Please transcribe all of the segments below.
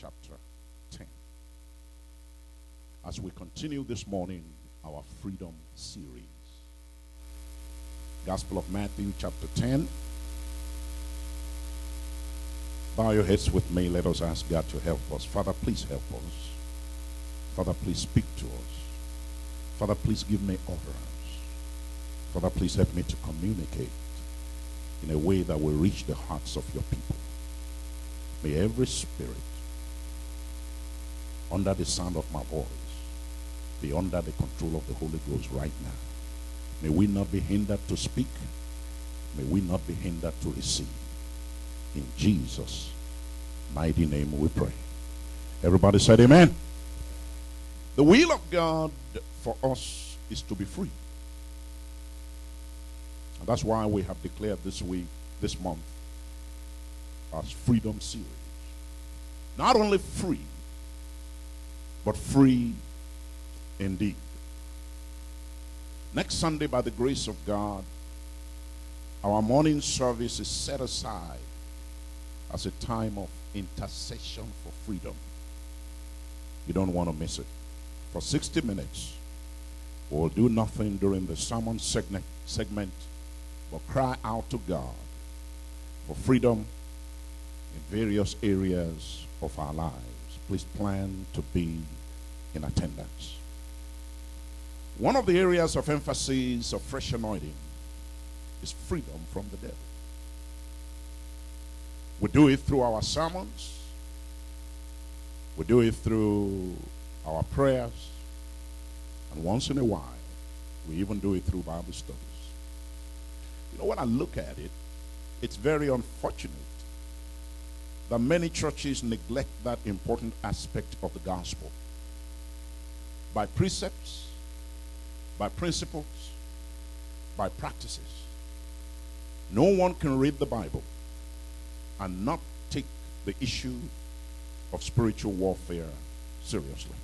chapter 10. As we continue this morning our freedom series, Gospel of Matthew, chapter 10. Bow your heads with me. Let us ask God to help us. Father, please help us. Father, please speak to us. Father, please give me utterance. Father, please help me to communicate in a way that will reach the hearts of your people. May every spirit under the sound of my voice be under the control of the Holy Ghost right now. May we not be hindered to speak. May we not be hindered to receive. In Jesus' mighty name we pray. Everybody said amen. The will of God for us is to be free. And that's why we have declared this week, this month, as Freedom Series. Not only free, but free indeed. Next Sunday, by the grace of God, our morning service is set aside as a time of intercession for freedom. You don't want to miss it. For 60 minutes, we'll do nothing during the sermon segment, segment but cry out to God for freedom in various areas of our lives. Please plan to be in attendance. One of the areas of emphasis of fresh anointing is freedom from the devil. We do it through our sermons, we do it through our prayers, and once in a while, we even do it through Bible studies. You know, when I look at it, it's very unfortunate that many churches neglect that important aspect of the gospel by precepts, by principles, by practices. No one can read the Bible and not take the issue of spiritual warfare seriously.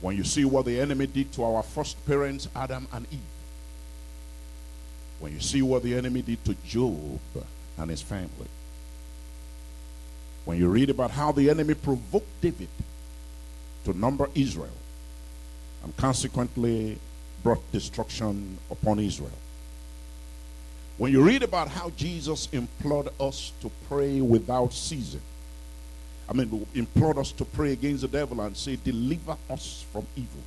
When you see what the enemy did to our first parents, Adam and Eve, when you see what the enemy did to Job and his family, when you read about how the enemy provoked David to number Israel and consequently brought destruction upon Israel. When you read about how Jesus implored us to pray without ceasing, I mean, implored us to pray against the devil and say, Deliver us from evil.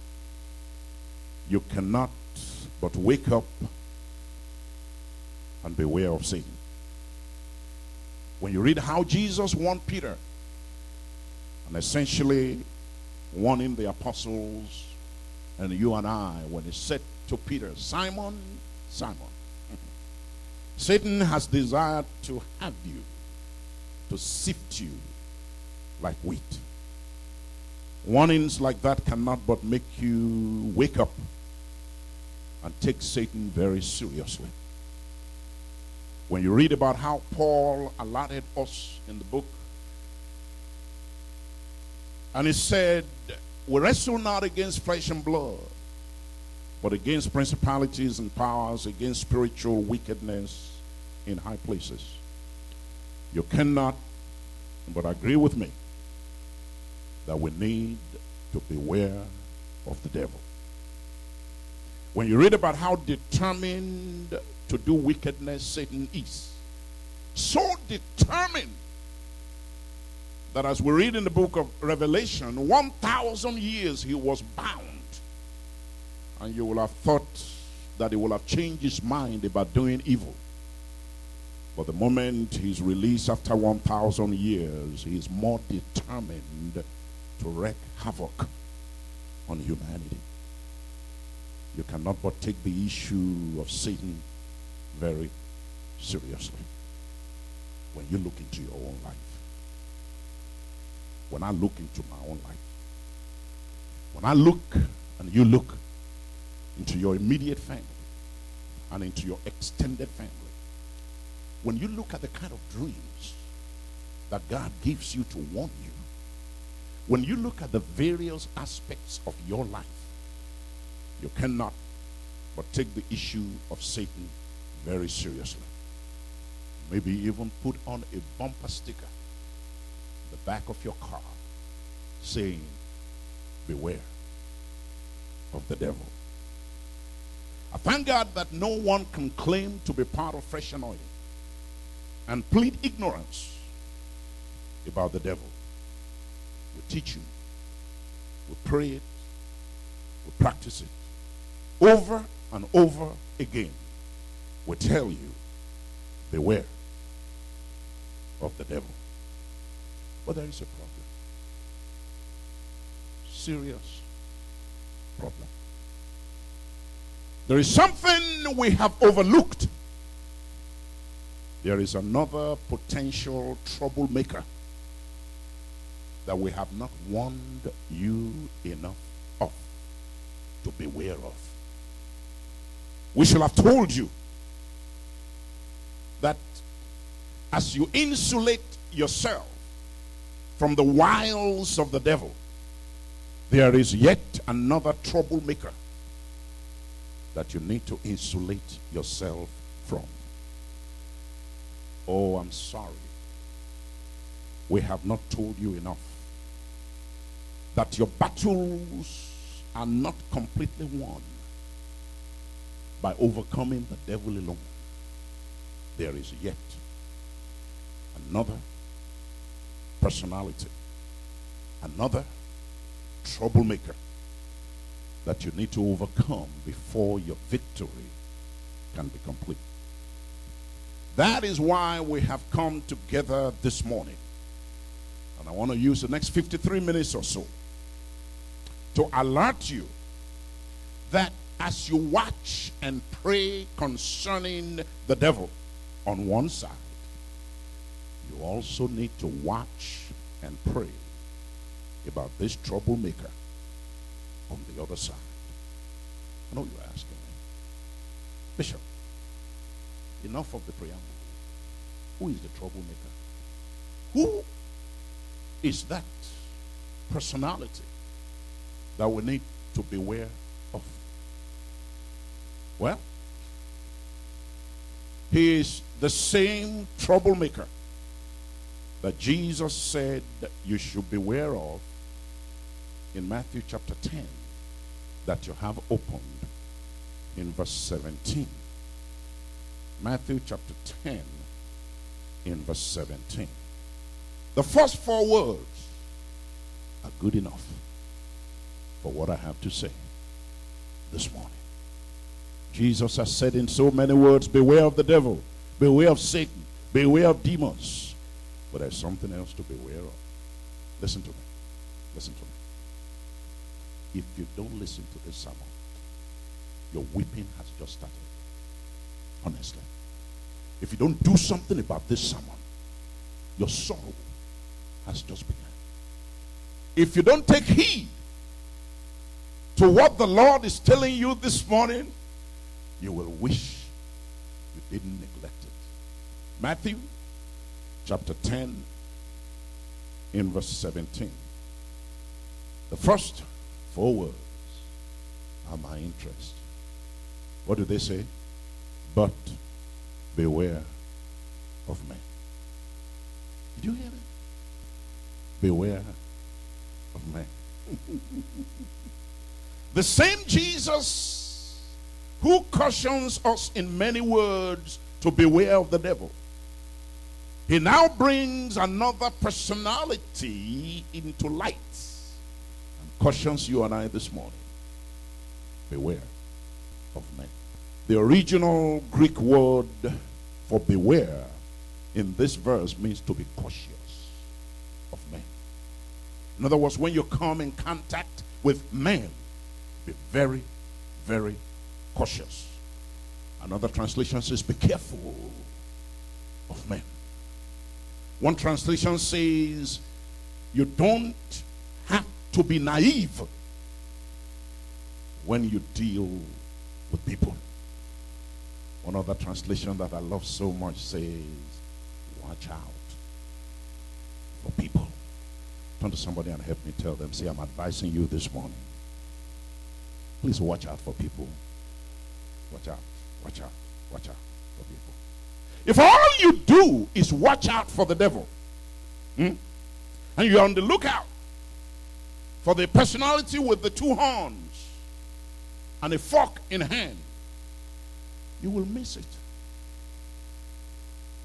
You cannot but wake up and beware of Satan. When you read how Jesus warned Peter and essentially warning the apostles and you and I when he said to Peter, Simon, Simon, Satan has desired to have you, to sift you like wheat. Warnings like that cannot but make you wake up and take Satan very seriously. When you read about how Paul allotted us in the book, and he said, We wrestle not against flesh and blood, but against principalities and powers, against spiritual wickedness in high places. You cannot, but agree with me, that we need to beware of the devil. When you read about how determined to do wickedness Satan is, so determined that as we read in the book of Revelation, 1,000 years he was bound. And you will have thought that he will have changed his mind about doing evil. But the moment he's released after 1,000 years, he is more determined to wreak havoc on humanity. You cannot but take the issue of Satan very seriously when you look into your own life. When I look into my own life, when I look and you look into your immediate family and into your extended family, when you look at the kind of dreams that God gives you to warn you, when you look at the various aspects of your life, you cannot but take the issue of Satan very seriously. Maybe even put on a bumper sticker the back of your car saying, Beware of the devil. I thank God that no one can claim to be part of fresh anointing and plead ignorance about the devil. We teach you, we pray it, we practice it over and over again. We tell you, beware of the devil. But there is a problem. Serious problem. There is something we have overlooked. There is another potential troublemaker that we have not warned you enough of to beware of. We should have told you that as you insulate yourself from the wiles of the devil, there is yet another troublemaker that you need to insulate yourself from. Oh, I'm sorry. We have not told you enough that your battles are not completely won by overcoming the devil alone. There is yet another personality, another troublemaker that you need to overcome before your victory can be complete. That is why we have come together this morning. And I want to use the next 53 minutes or so to alert you that as you watch and pray concerning the devil on one side, you also need to watch and pray about this troublemaker on the other side. I know you're asking me. Bishop, enough of the preamble. Who is the troublemaker? Who is that personality that we need to beware of? Well, he is the same troublemaker that Jesus said that you should beware of in Matthew chapter 10 that you have opened in verse 17. Matthew chapter 10 in verse 17. The first four words are good enough for what I have to say this morning. Jesus has said in so many words, Beware of the devil, beware of Satan, beware of demons. But there's something else to beware of. Listen to me. Listen to me if you don't listen to this sermon, your weeping has just started. Honestly. If you don't do something about this sermon, your sorrow has just begun. If you don't take heed to what the Lord is telling you this morning, you will wish you didn't neglect it. Matthew chapter 10 in verse 17. The first Four words are my interest. What do they say? But beware of men. Did you hear it? Beware of men. the same Jesus who cautions us in many words to beware of the devil. He now brings another personality into light and cautions you and I this morning. Beware of men. The original Greek word for beware in this verse means to be cautious of men. In other words, when you come in contact with men, be very, very cautious. Another translation says, be careful of men. One translation says, you don't have to be naive when you deal with people. One other translation that I love so much says, watch out for people. Turn to somebody and help me tell them, say, I'm advising you this morning. Please watch out for people. Watch out, watch out, watch out for people. If all you do is watch out for the devil, hmm, and you're on the lookout for the personality with the two horns and a fork in hand, you will miss it.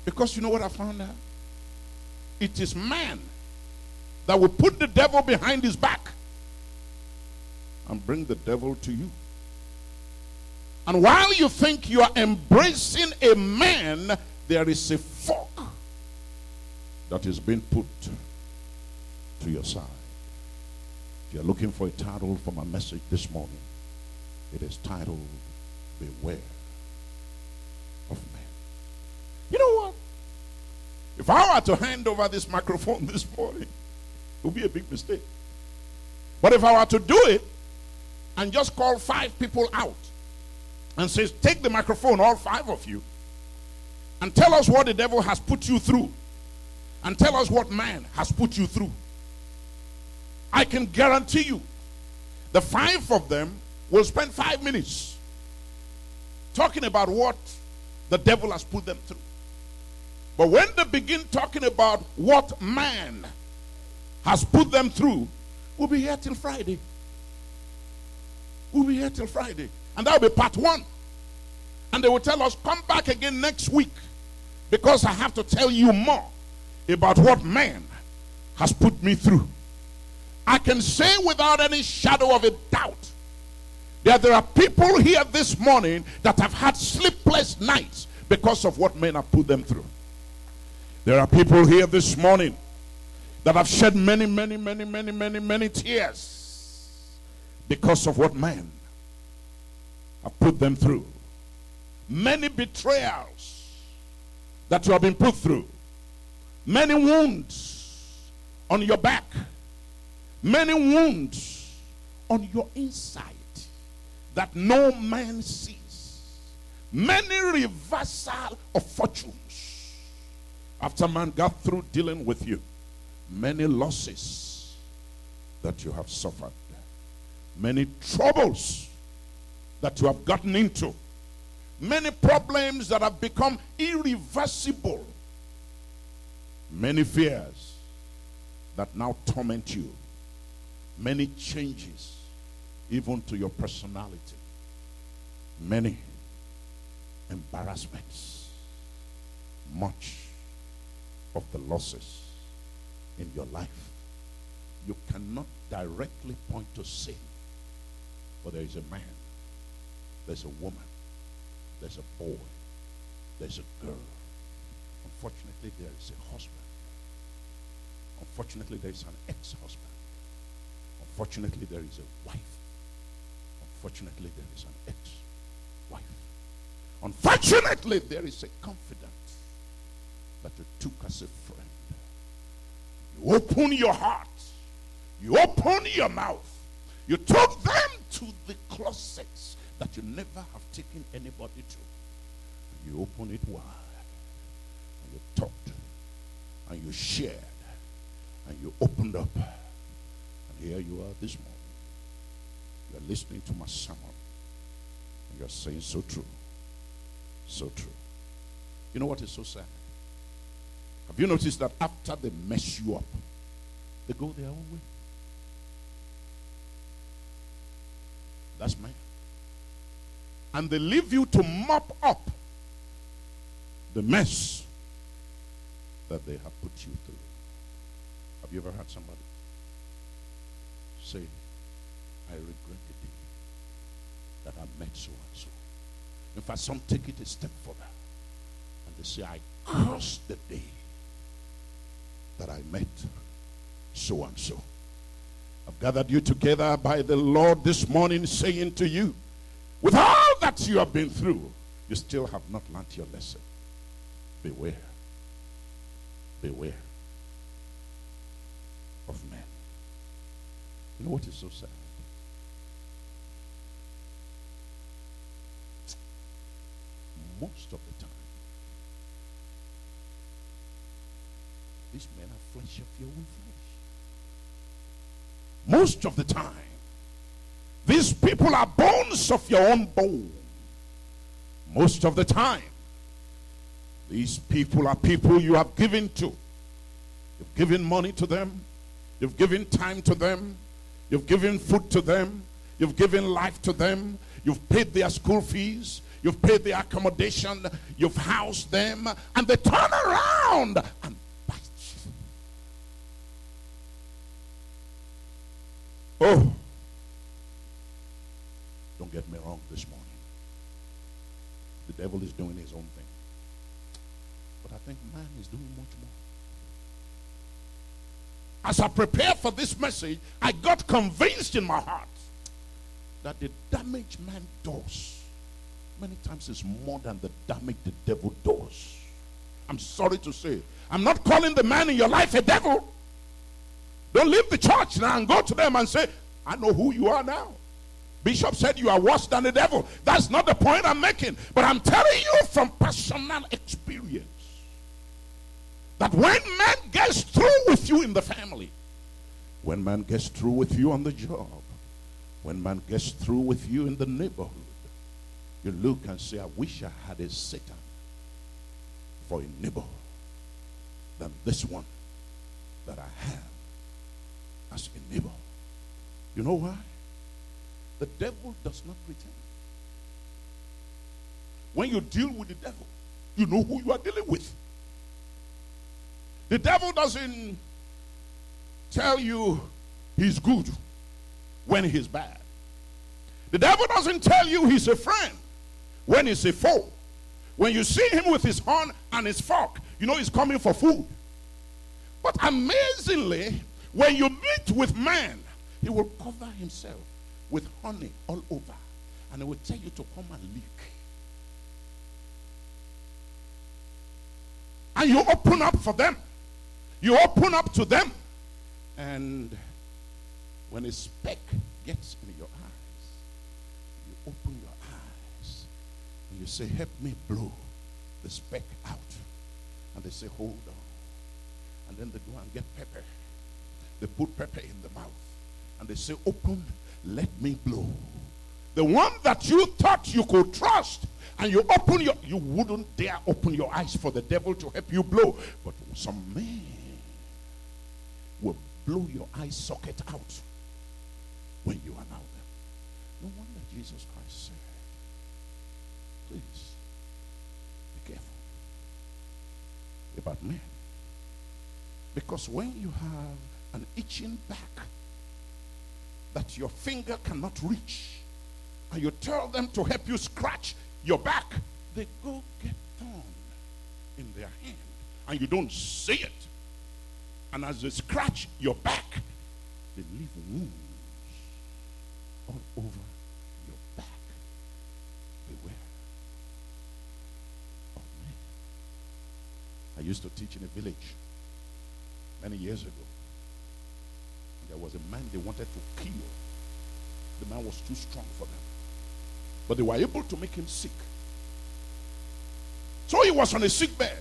Because you know what I found out? It is man that will put the devil behind his back and bring the devil to you. And while you think you are embracing a man, there is a fork that is being put to your side. If you're looking for a title for my message this morning, it is titled Beware of Men. You know what? If I were to hand over this microphone this morning, it would be a big mistake. But if I were to do it and just call five people out and says, Take the microphone, all five of you, and tell us what the devil has put you through, and tell us what man has put you through. I can guarantee you the five of them will spend five minutes talking about what the devil has put them through. But when they begin talking about what man has put them through, we'll be here till Friday. We'll be here till Friday. And that'll be part one. And they will tell us, come back again next week because I have to tell you more about what man has put me through. I can say without any shadow of a doubt that there are people here this morning that have had sleepless nights because of what men have put them through. There are people here this morning that have shed many, many, many, many, many, many tears because of what man put them through. Many betrayals that you have been put through. Many wounds on your back. Many wounds on your inside that no man sees. Many reversal of fortunes after man got through dealing with you, many losses that you have suffered, many troubles that you have gotten into, many problems that have become irreversible, many fears that now torment you, many changes even to your personality, many embarrassments, much of the losses in your life. You cannot directly point to sin. But there is a man, there's a woman, there's a boy, there's a girl. Unfortunately, there is a husband. Unfortunately, there is an ex husband. Unfortunately, there is a wife. Unfortunately, there is an ex wife. Unfortunately, there is a confidant that you took as a friend. You open your heart. You open your mouth. You took them to the closets that you never have taken anybody to. You open it wide. And you talked. And you shared. And you opened up. And here you are this morning. You're listening to my sermon. And you're saying so true. So true. You know what is so sad? Have you noticed that after they mess you up, they go their own way? That's man. And they leave you to mop up the mess that they have put you through. Have you ever had somebody say, I regret the day that I met so and so? In fact, some take it a step further and they say, I curse the day that I met so and so. I've gathered you together by the Lord this morning, saying to you, with all that you have been through, you still have not learned your lesson. Beware. Beware of men. You know what is so sad? Most of the time, These men are flesh of your own flesh. Most of the time, these people are bones of your own bone. Most of the time, these people are people you have given to. You've given money to them. You've given time to them. You've given food to them. You've given life to them. You've paid their school fees. You've paid their accommodation. You've housed them. And they turn around and bite you. Oh. Don't get me wrong this morning. Devil is doing his own thing. But I think man is doing much more. As I prepared for this message, I got convinced in my heart that the damage man does many times is more than the damage the devil does. I'm sorry to say. I'm not calling the man in your life a devil. Don't leave the church now and go to them and say, I know who you are now. Bishop said you are worse than the devil. That's not the point I'm making. But I'm telling you from personal experience that when man gets through with you in the family, when man gets through with you on the job, when man gets through with you in the neighborhood, you look and say, I wish I had a Satan for a neighbor than this one that I have as a neighbor. You know why? The devil does not pretend. When you deal with the devil, you know who you are dealing with. The devil doesn't tell you he's good when he's bad. The devil doesn't tell you he's a friend when he's a foe. When you see him with his horn and his fork, you know he's coming for food. But amazingly, when you meet with man, he will cover himself with honey all over. And he will tell you to come and lick. And you open up for them. You open up to them. And when a speck gets in your eyes, you open your eyes and you say, Help me blow the speck out. And they say, Hold on. And then they go and get pepper. They put pepper in the mouth. And they say, Open, let me blow. The one that you thought you could trust and you open your you wouldn't dare open your eyes for the devil to help you blow but some man will blow your eye socket out when you allow them. No wonder Jesus Christ said, please be careful about men. Because when you have an itching back that your finger cannot reach, and you tell them to help you scratch your back, they go get thorn in their hand, and you don't see it. And as they scratch your back, they leave wounds all over your back. Beware. I used to teach in a village many years ago. There was a man they wanted to kill. The man was too strong for them. But they were able to make him sick. So he was on a sick bed.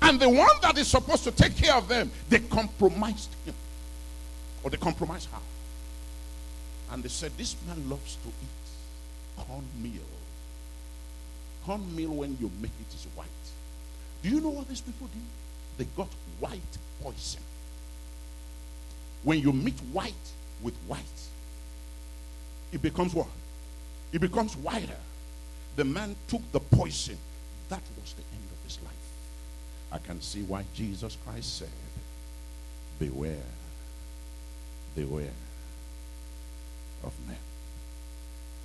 And the one that is supposed to take care of them, they compromised him. Or they compromised her. And they said, This man loves to eat cornmeal. Cornmeal, when you make it, is white. Do you know what these people did? They got white poison. When you meet white with white, it becomes what? It becomes whiter. The man took the poison. That was the end of his life. I can see why Jesus Christ said, Beware, beware of men.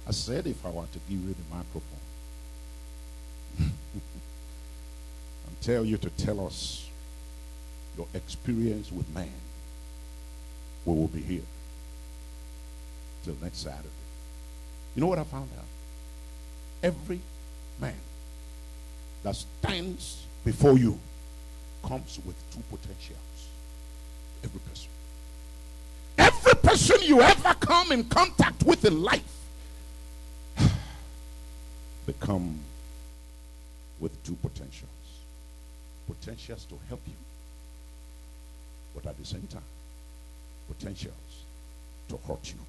I said, if I were to give you the microphone and tell you to tell us your experience with man, we will be here till next Saturday. You know what I found out? Every man that stands before you comes with two potentials. Every person. Every person you ever come in contact with in life, they come with two potentials. Potentials to help you, but at the same time, potentials to hurt you.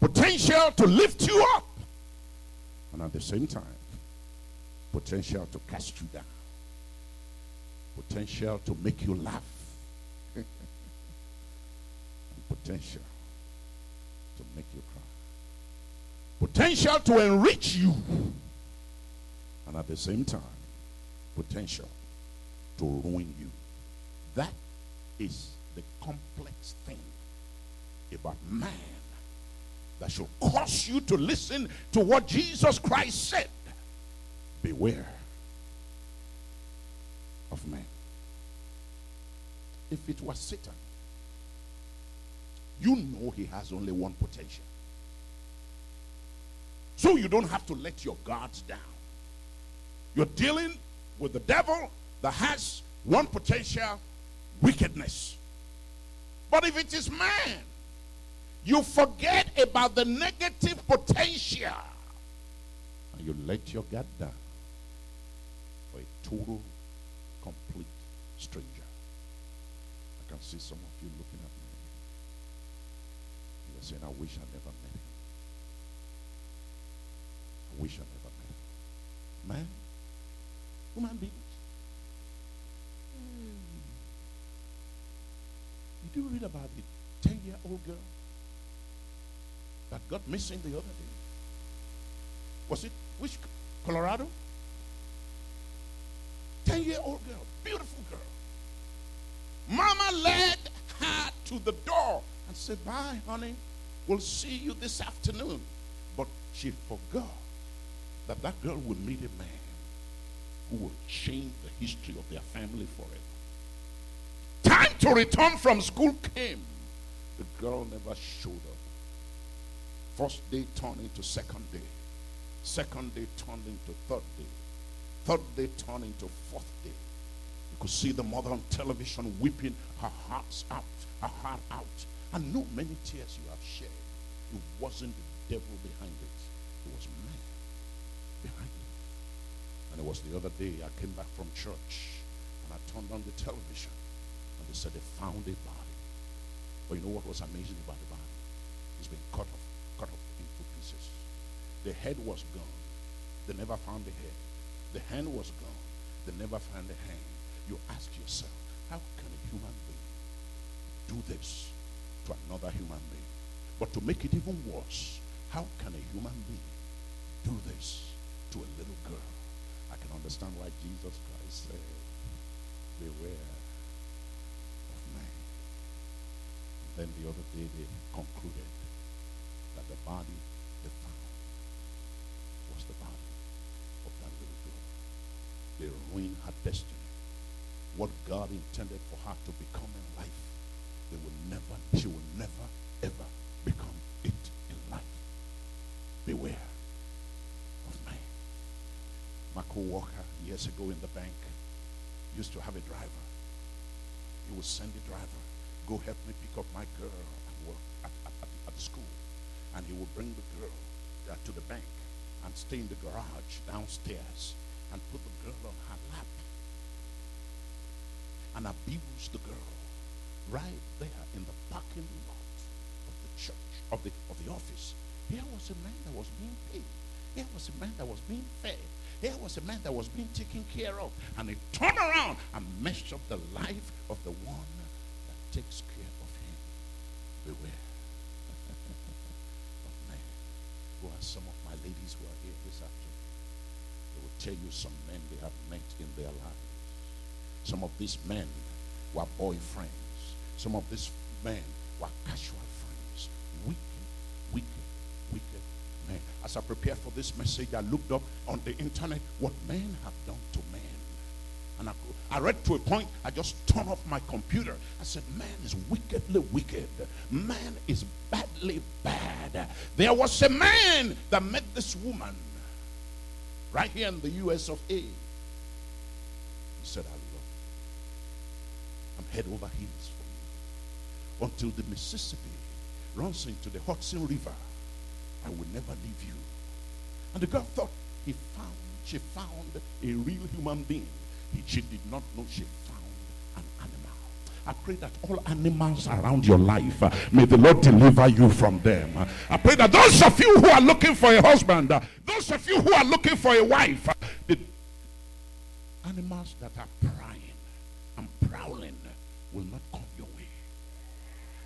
Potential to lift you up, and at the same time, potential to cast you down. Potential to make you laugh potential to make you cry. Potential to enrich you. And at the same time, potential to ruin you. That is the complex thing about man that should cause you to listen to what Jesus Christ said. Beware of man. If it was Satan, you know he has only one potential. So you don't have to let your guards down. You're dealing with the devil that has one potential wickedness. But if it is man, you forget about the negative potential and you let your guard down for a total, complete stranger. I can see some of you looking at me. You're saying, I wish I never met him. I wish I never met him. Man, human beings. Did you read about the 10 year old girl that got missing the other day? Was it which Colorado? 10 year old girl, beautiful girl. Mama led her to the door and said, Bye, honey. We'll see you this afternoon. But she forgot that that girl would meet a man who would change the history of their family forever. Time to return from school came. The girl never showed up. First day turned into second day. Second day turned into third day. Third day turned into fourth day. You could see the mother on television weeping her heart's out, her heart out. I know many tears you have shed. It wasn't the devil behind it. It was man behind it. And it was the other day I came back from church and I turned on the television and they said they found a body. But you know what was amazing about the body? It's been cut off, cut off into pieces. The head was gone. They never found the head. The hand was gone. They never found the hand. You ask yourself, how can a human being do this to another human being? But to make it even worse, how can a human being do this to a little girl? I can understand why Jesus Christ said, Beware of man. And then the other day they concluded that the body they found was the body of that little girl. They ruined her destiny. What God intended for her to become in life, they will never, she will never, ever become it in life. Beware of man. My co-worker years ago in the bank used to have a driver. He would send the driver, go help me pick up my girl at work at, at, at, the, school. And he would bring the girl uh, to the bank and stay in the garage downstairs and put the girl on her lap and abuse the girl right there in the parking lot of the church, of the, of the office. Here was a man that was being paid. Here was a man that was being fed. Here was a man that was being taken care of. And he turned around and messed up the life of the one takes care of him. Beware of men. Who are some of my ladies who are here this afternoon? They will tell you some men they have met in their lives. Some of these men were boyfriends. Some of these men were casual friends. Wicked, wicked, wicked men. As I prepared for this message, I looked up on the internet what men have done to men. And I, I read to a point, I just turned off my computer. I said, Man is wickedly wicked. Man is badly bad. There was a man that met this woman right here in the US of A. He said, I love you. I'm head over heels for you. Until the Mississippi runs into the Hudson River, I will never leave you. And the girl thought he found, she found a real human being. He, she did not know she found an animal. I pray that all animals around your life, uh, may the Lord deliver you from them. I pray that those of you who are looking for a husband, uh, those of you who are looking for a wife, uh, the animals that are prying and prowling will not come your way.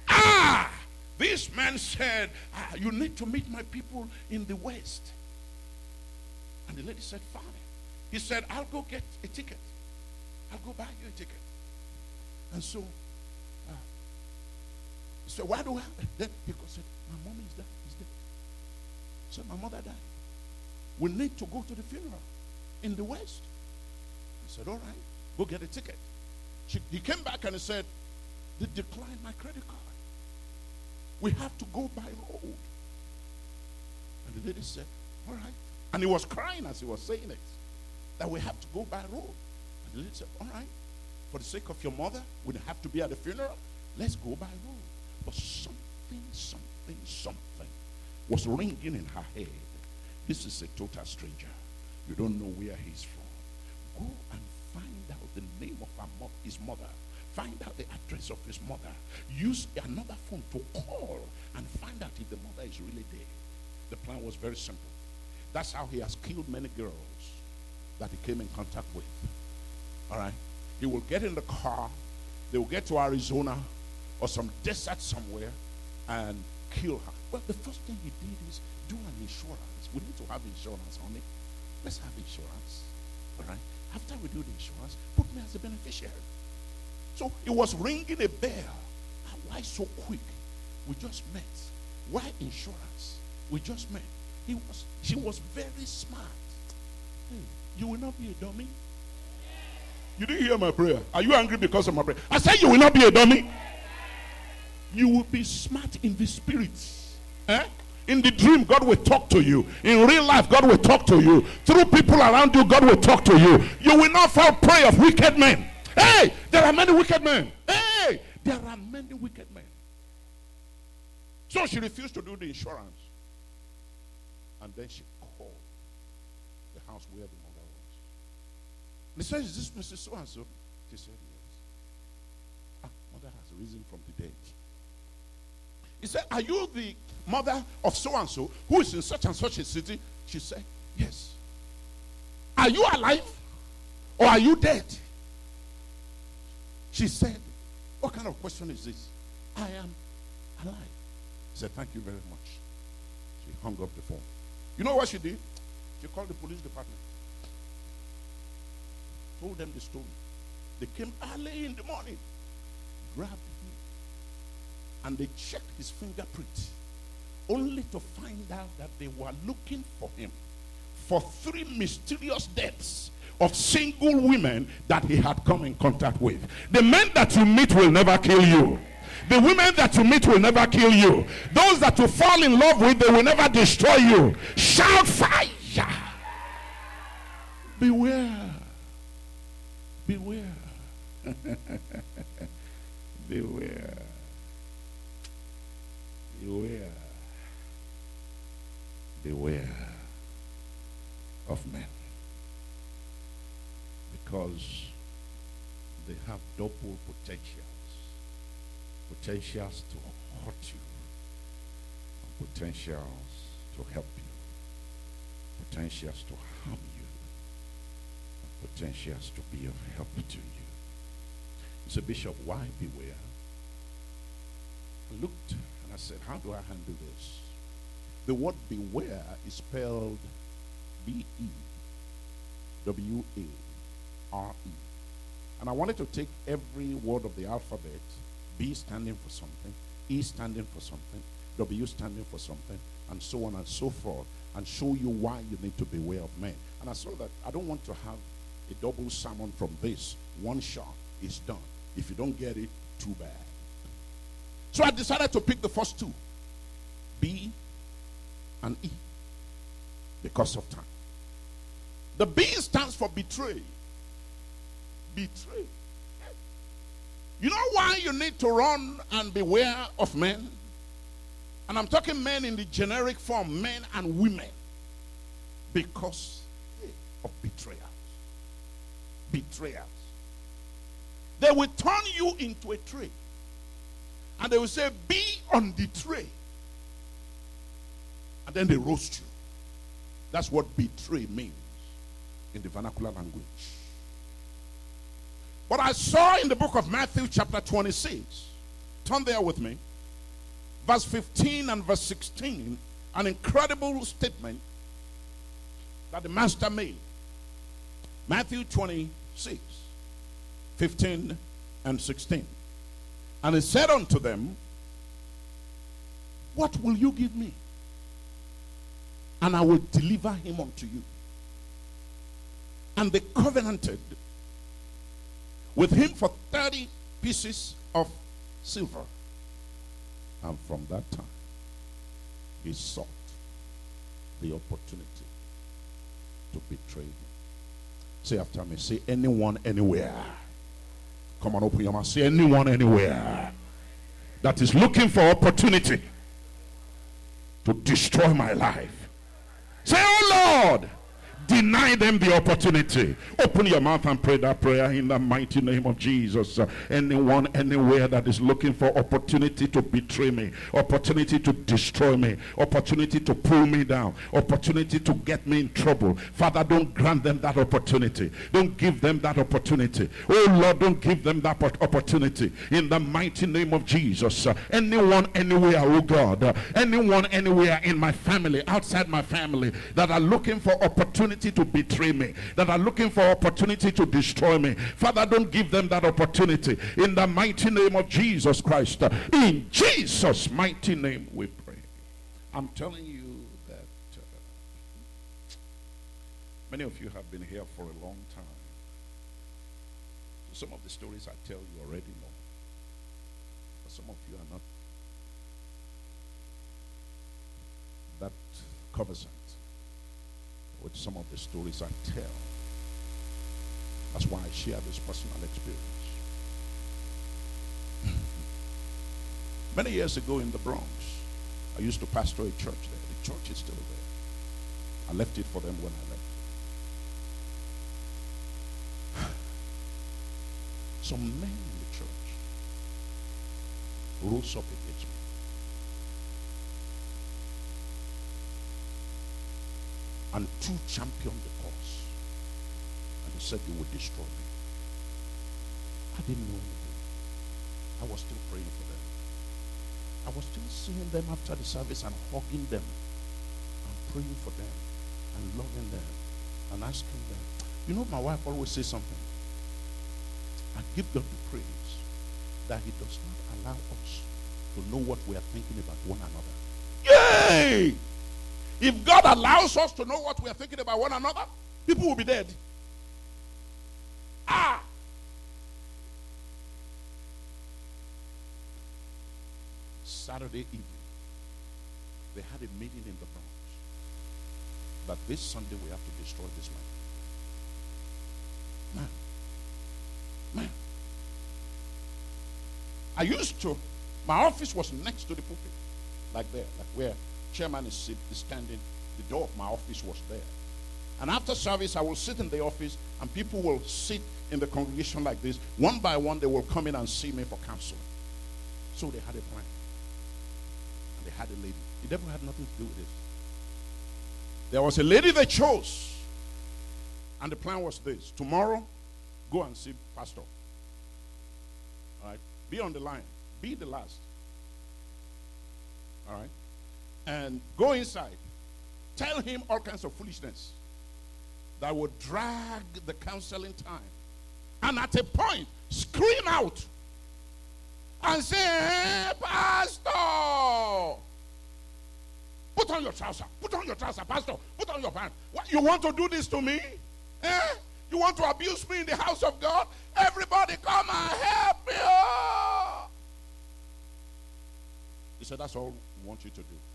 Ah! This man said, ah, You need to meet my people in the West. And the lady said, Fine. He said, I'll go get a ticket. I'll go buy you a ticket. And so, uh, so why do I? Then he said, My mom is dead. Is dead. So my mother died. We need to go to the funeral in the West. I said, All right, go get a ticket. She, he came back and he said, They declined my credit card. We have to go by road. And the lady said, All right. And he was crying as he was saying it that we have to go by road. The said, All right, for the sake of your mother, we have to be at the funeral. Let's go by road. But something, something, something was ringing in her head. This is a total stranger. You don't know where he's from. Go and find out the name of mo- his mother. Find out the address of his mother. Use another phone to call and find out if the mother is really there. The plan was very simple. That's how he has killed many girls that he came in contact with. All right? He will get in the car, they will get to Arizona or some desert somewhere and kill her. Well, the first thing he did is do an insurance. We need to have insurance on it. Let's have insurance. All right? After we do the insurance, put me as a beneficiary. So it was ringing a bell. Ah, why so quick? We just met. Why insurance? We just met. He was, she was very smart. Hey, you will not be a dummy. You didn't hear my prayer. Are you angry because of my prayer? I said you will not be a dummy. You will be smart in the spirit. Eh? In the dream, God will talk to you. In real life, God will talk to you. Through people around you, God will talk to you. You will not fall prey of wicked men. Hey, there are many wicked men. Hey, there are many wicked men. So she refused to do the insurance. And then she called the house where the. Said, Is this Mrs. So and so? She said, Yes. Ah, mother has risen from the dead. He said, Are you the mother of so and so who is in such and such a city? She said, Yes. Are you alive or are you dead? She said, What kind of question is this? I am alive. He said, Thank you very much. She hung up the phone. You know what she did? She called the police department. Told them the story. They came early in the morning, grabbed him, and they checked his fingerprint, only to find out that they were looking for him for three mysterious deaths of single women that he had come in contact with. The men that you meet will never kill you. The women that you meet will never kill you. Those that you fall in love with, they will never destroy you. Shout fire. Beware. Beware. Beware. Beware. Beware of men. Because they have double potentials. Potentials to hurt you, and potentials to help you, potentials to potentials to be of help to you. So, Bishop, why beware? I looked and I said, How do I handle this? The word beware is spelled B E W A R E. And I wanted to take every word of the alphabet B standing for something, E standing for something, W standing for something, and so on and so forth, and show you why you need to beware of men. And I saw that I don't want to have a double sermon from this. One shot is done. If you don't get it, too bad. So I decided to pick the first two B and E because of time. The B stands for betray. Betray. You know why you need to run and beware of men? And I'm talking men in the generic form, men and women. Because. Betrayals. They will turn you into a tree. And they will say, Be on the tray. And then they roast you. That's what betray means in the vernacular language. But I saw in the book of Matthew, chapter 26, turn there with me, verse 15 and verse 16, an incredible statement that the master made. Matthew 26, 15 and 16. And he said unto them, What will you give me? And I will deliver him unto you. And they covenanted with him for 30 pieces of silver. And from that time, he sought the opportunity to betray him. Say after me, say anyone, anywhere. Come on, open your mouth. Say anyone, anywhere that is looking for opportunity to destroy my life. Say, oh Lord, deny them the opportunity. Open your mouth and pray that prayer in the mighty name of Jesus. Anyone, anywhere that is looking for opportunity to betray me, opportunity to destroy me, opportunity to pull me down, opportunity to get me in trouble. Father, don't grant them that opportunity. Don't give them that opportunity. Oh Lord, don't give them that opportunity. In the mighty name of Jesus. Anyone, anywhere, oh God, anyone, anywhere in my family, outside my family, that are looking for opportunity opportunity to betray me, that are looking for opportunity to destroy me. Father, don't give them that opportunity. In the mighty name of Jesus Christ. In Jesus' mighty name we pray. I'm telling you that uh, many of you have been here for a long time. So some of the stories I tell you already know. But some of you are not that conversant with some of the stories I tell. That's why I share this personal experience. Many years ago in the Bronx, I used to pastor a church there. The church is still there. I left it for them when I left. Some men in the church rose up against me. And two championed the cause. And he said, You would destroy me. I didn't know anything. I was still praying for them. I was still seeing them after the service and hugging them and praying for them and loving them and asking them. You know, my wife always says something. I give God the praise that He does not allow us to know what we are thinking about one another. Yay! If God allows us to know what we are thinking about one another, people will be dead. Ah! Saturday evening, they had a meeting in the Bronx that this Sunday we have to destroy this man. Man. Man. I used to, my office was next to the pulpit, like there, like where chairman is, standing, the door of my office was there. And after service, I will sit in the office, and people will sit in the congregation like this. One by one, they will come in and see me for counseling. So they had a plan. And they had a lady. The devil had nothing to do with this. There was a lady they chose. And the plan was this tomorrow, go and see Pastor. All right? Be on the line. Be the last. All right? And go inside. Tell him all kinds of foolishness that would drag the counseling time. And at a point, scream out and say, Pastor, put on your trouser. Put on your trouser, Pastor. Put on your pants. What, you want to do this to me? Eh? You want to abuse me in the house of God? Everybody come and help me. Oh. He said, That's all we want you to do.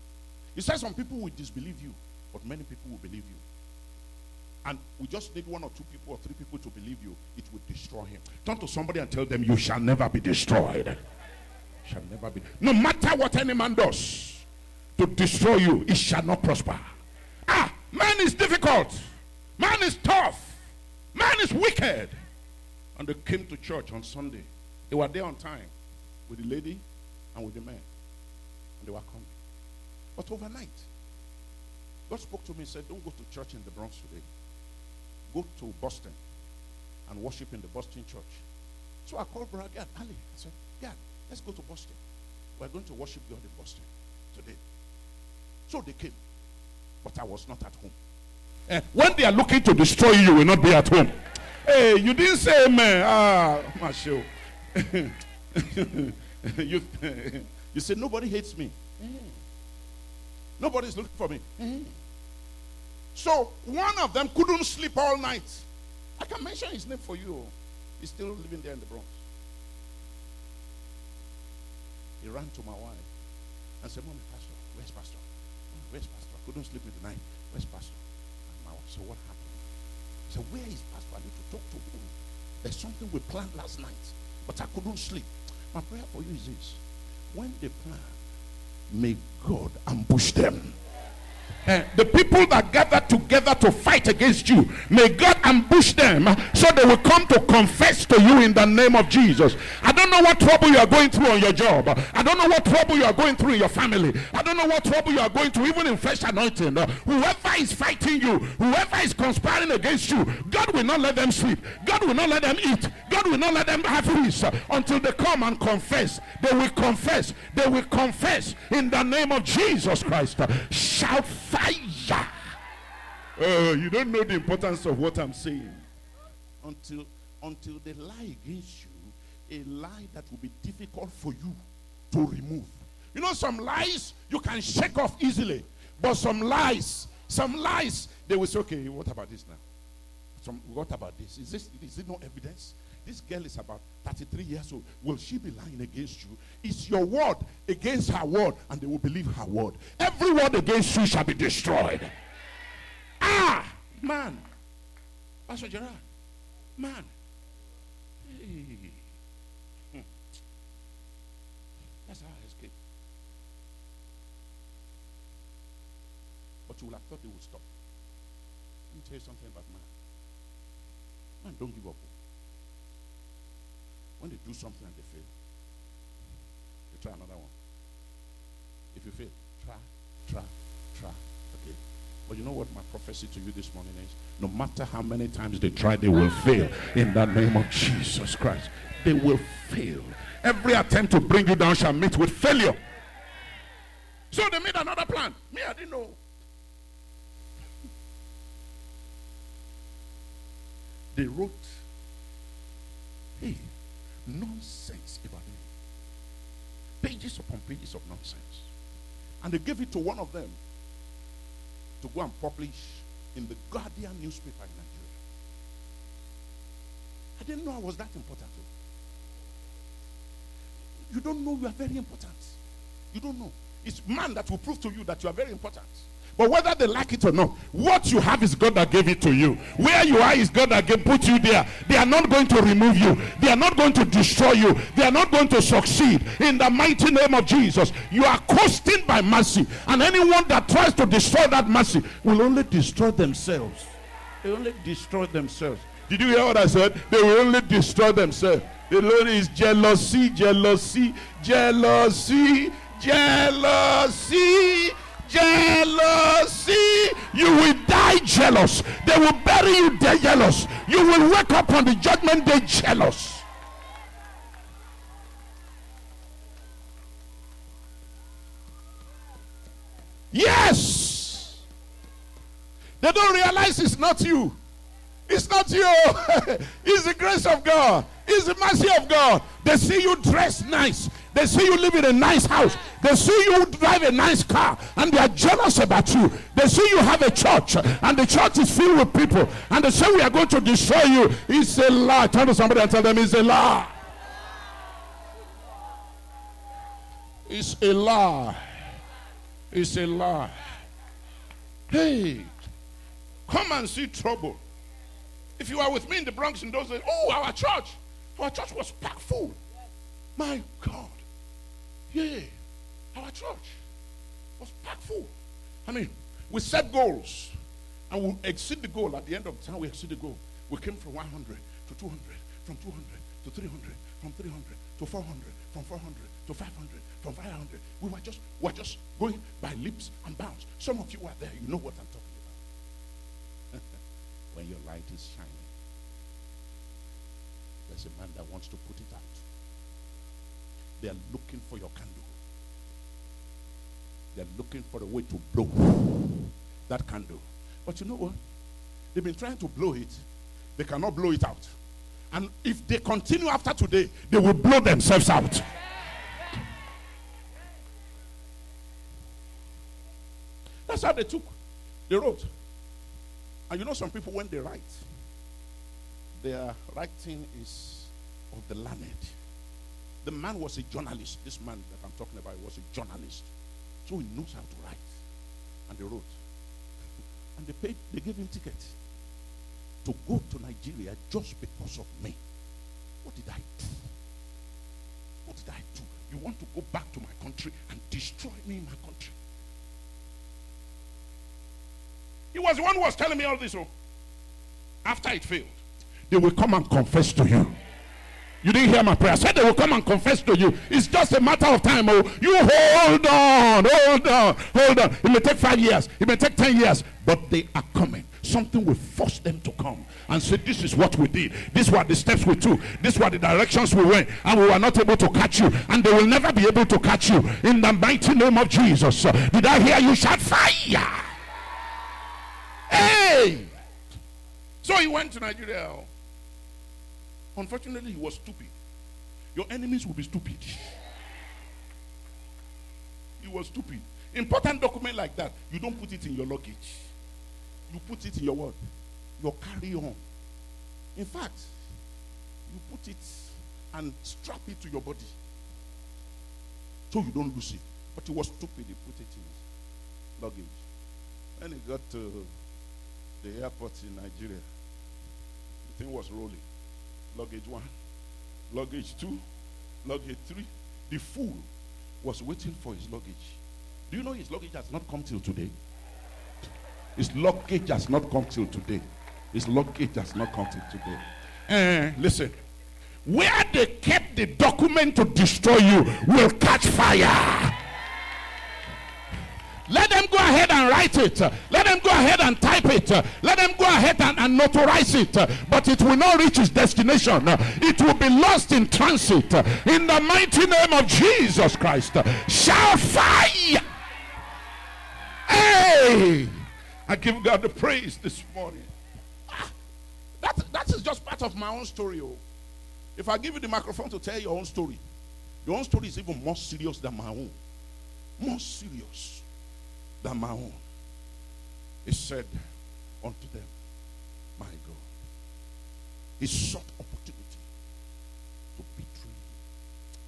He said some people will disbelieve you, but many people will believe you. And we just need one or two people or three people to believe you, it will destroy him. Turn to somebody and tell them, You shall never be destroyed. Shall never be. No matter what any man does to destroy you, it shall not prosper. Ah, man is difficult. Man is tough. Man is wicked. And they came to church on Sunday. They were there on time with the lady and with the man. And they were coming. But overnight, God spoke to me and said, Don't go to church in the Bronx today. Go to Boston and worship in the Boston church. So I called Brother Gad, Ali. I said, Gad, let's go to Boston. We're going to worship God in Boston today. So they came. But I was not at home. And when they are looking to destroy you, you will not be at home. Hey, you didn't say amen. Ah, my show. you, you said nobody hates me. Nobody's looking for me. So one of them couldn't sleep all night. I can mention his name for you. He's still living there in the Bronx. He ran to my wife and said, Mommy, Pastor, where's Pastor? Where's Pastor? I couldn't sleep in the night. Where's Pastor? And my wife said, What happened? He said, Where is Pastor? I need to talk to him. There's something we planned last night, but I couldn't sleep. My prayer for you is this when they plan, may God ambush them. Uh, the people that gather together to fight against you, may God ambush them so they will come to confess to you in the name of Jesus. I don't know what trouble you are going through on your job. I don't know what trouble you are going through in your family. I don't know what trouble you are going through, even in fresh anointing. Whoever is fighting you, whoever is conspiring against you, God will not let them sleep. God will not let them eat. God will not let them have peace until they come and confess. They will confess. They will confess in the name of Jesus Christ. Shout fire. Uh, you don't know the importance of what I'm saying. Until, until they lie against you, a lie that will be difficult for you to remove. You know, some lies you can shake off easily, but some lies, some lies, they will say, okay, what about this now? Some, what about this? Is this is it no evidence? This girl is about 33 years old. Will she be lying against you? It's your word against her word, and they will believe her word. Every word against you shall be destroyed. Ah, man. Pastor Gerard, man. Hey. Hmm. That's how I escaped. But you would have thought they would stop. Let me tell you something about man. Man, don't give up. When they do something and they fail, you try another one. If you fail, try, try, try. Okay. But you know what my prophecy to you this morning is? No matter how many times they try, they will fail. In the name of Jesus Christ. They will fail. Every attempt to bring you down shall meet with failure. So they made another plan. Me, I didn't know. They wrote, nonsense about him. Pages upon pages of nonsense. And they gave it to one of them to go and publish in the Guardian newspaper in Nigeria. I didn't know I was that important. You don't know you are very important. You don't know. It's man that will prove to you that you are very important. But whether they like it or not, what you have is God that gave it to you. Where you are is God that gave, put you there. They are not going to remove you. They are not going to destroy you. They are not going to succeed. In the mighty name of Jesus, you are coasting by mercy. And anyone that tries to destroy that mercy will only destroy themselves. They only destroy themselves. Did you hear what I said? They will only destroy themselves. The Lord is jealousy, jealousy, jealousy, jealousy jealousy. You will die jealous. They will bury you dead jealous. You will wake up on the judgment day jealous. Yes. They don't realize it's not you. It's not you. it's the grace of God. It's the mercy of God. They see you dressed nice. They see you live in a nice house. They see you drive a nice car and they are jealous about you. They see you have a church and the church is filled with people and they say we are going to destroy you. It's a lie. Turn to somebody and tell them it's a lie. It's a lie. It's a lie. Hey, come and see trouble. If you are with me in the Bronx in those days, oh, our church, our church was packed full. My God. Yeah, our church was packed full. I mean, we set goals and we exceed the goal. At the end of the time, we exceed the goal. We came from 100 to 200, from 200 to 300, from 300 to 400, from 400 to 500, from 500. We were just, we were just going by leaps and bounds. Some of you are there. You know what I'm talking about. when your light is shining, there's a man that wants to put it out. They are looking for your candle. They're looking for a way to blow that candle. But you know what? They've been trying to blow it. They cannot blow it out. And if they continue after today, they will blow themselves out. That's how they took. They wrote. And you know, some people, when they write, their writing is of the learned. The man was a journalist. This man that I'm talking about was a journalist. So he knows how to write. And they wrote. And they paid, they gave him ticket to go to Nigeria just because of me. What did I do? What did I do? You want to go back to my country and destroy me in my country? He was the one who was telling me all this. Oh, after it failed, they will come and confess to you. You didn't hear my prayer. I said they will come and confess to you. It's just a matter of time. Oh, you hold on, hold on, hold on. It may take five years, it may take ten years, but they are coming. Something will force them to come and say, This is what we did. These were the steps we took. These were the directions we went. And we were not able to catch you. And they will never be able to catch you. In the mighty name of Jesus. Did I hear you shout fire? Hey! So he went to Nigeria. Unfortunately, he was stupid. Your enemies will be stupid. He was stupid. Important document like that, you don't put it in your luggage. You put it in your what? Your carry on. In fact, you put it and strap it to your body. So you don't lose it. But he was stupid, he put it in his luggage. When he got to the airport in Nigeria, the thing was rolling. Luggage one, luggage two, luggage three. The fool was waiting for his luggage. Do you know his luggage has not come till today? His luggage has not come till today. His luggage has not come till today. Uh, listen, where they kept the document to destroy you will catch fire. Let them go ahead and write it. Let them go ahead and type it. Let them go ahead and, and notarize it. But it will not reach its destination. It will be lost in transit. In the mighty name of Jesus Christ. Shall fire. Hey! I give God the praise this morning. Ah, that, that is just part of my own story. Oh. If I give you the microphone to tell your own story, your own story is even more serious than my own. More serious than my own. He said unto them, My God, he sought opportunity to betray me.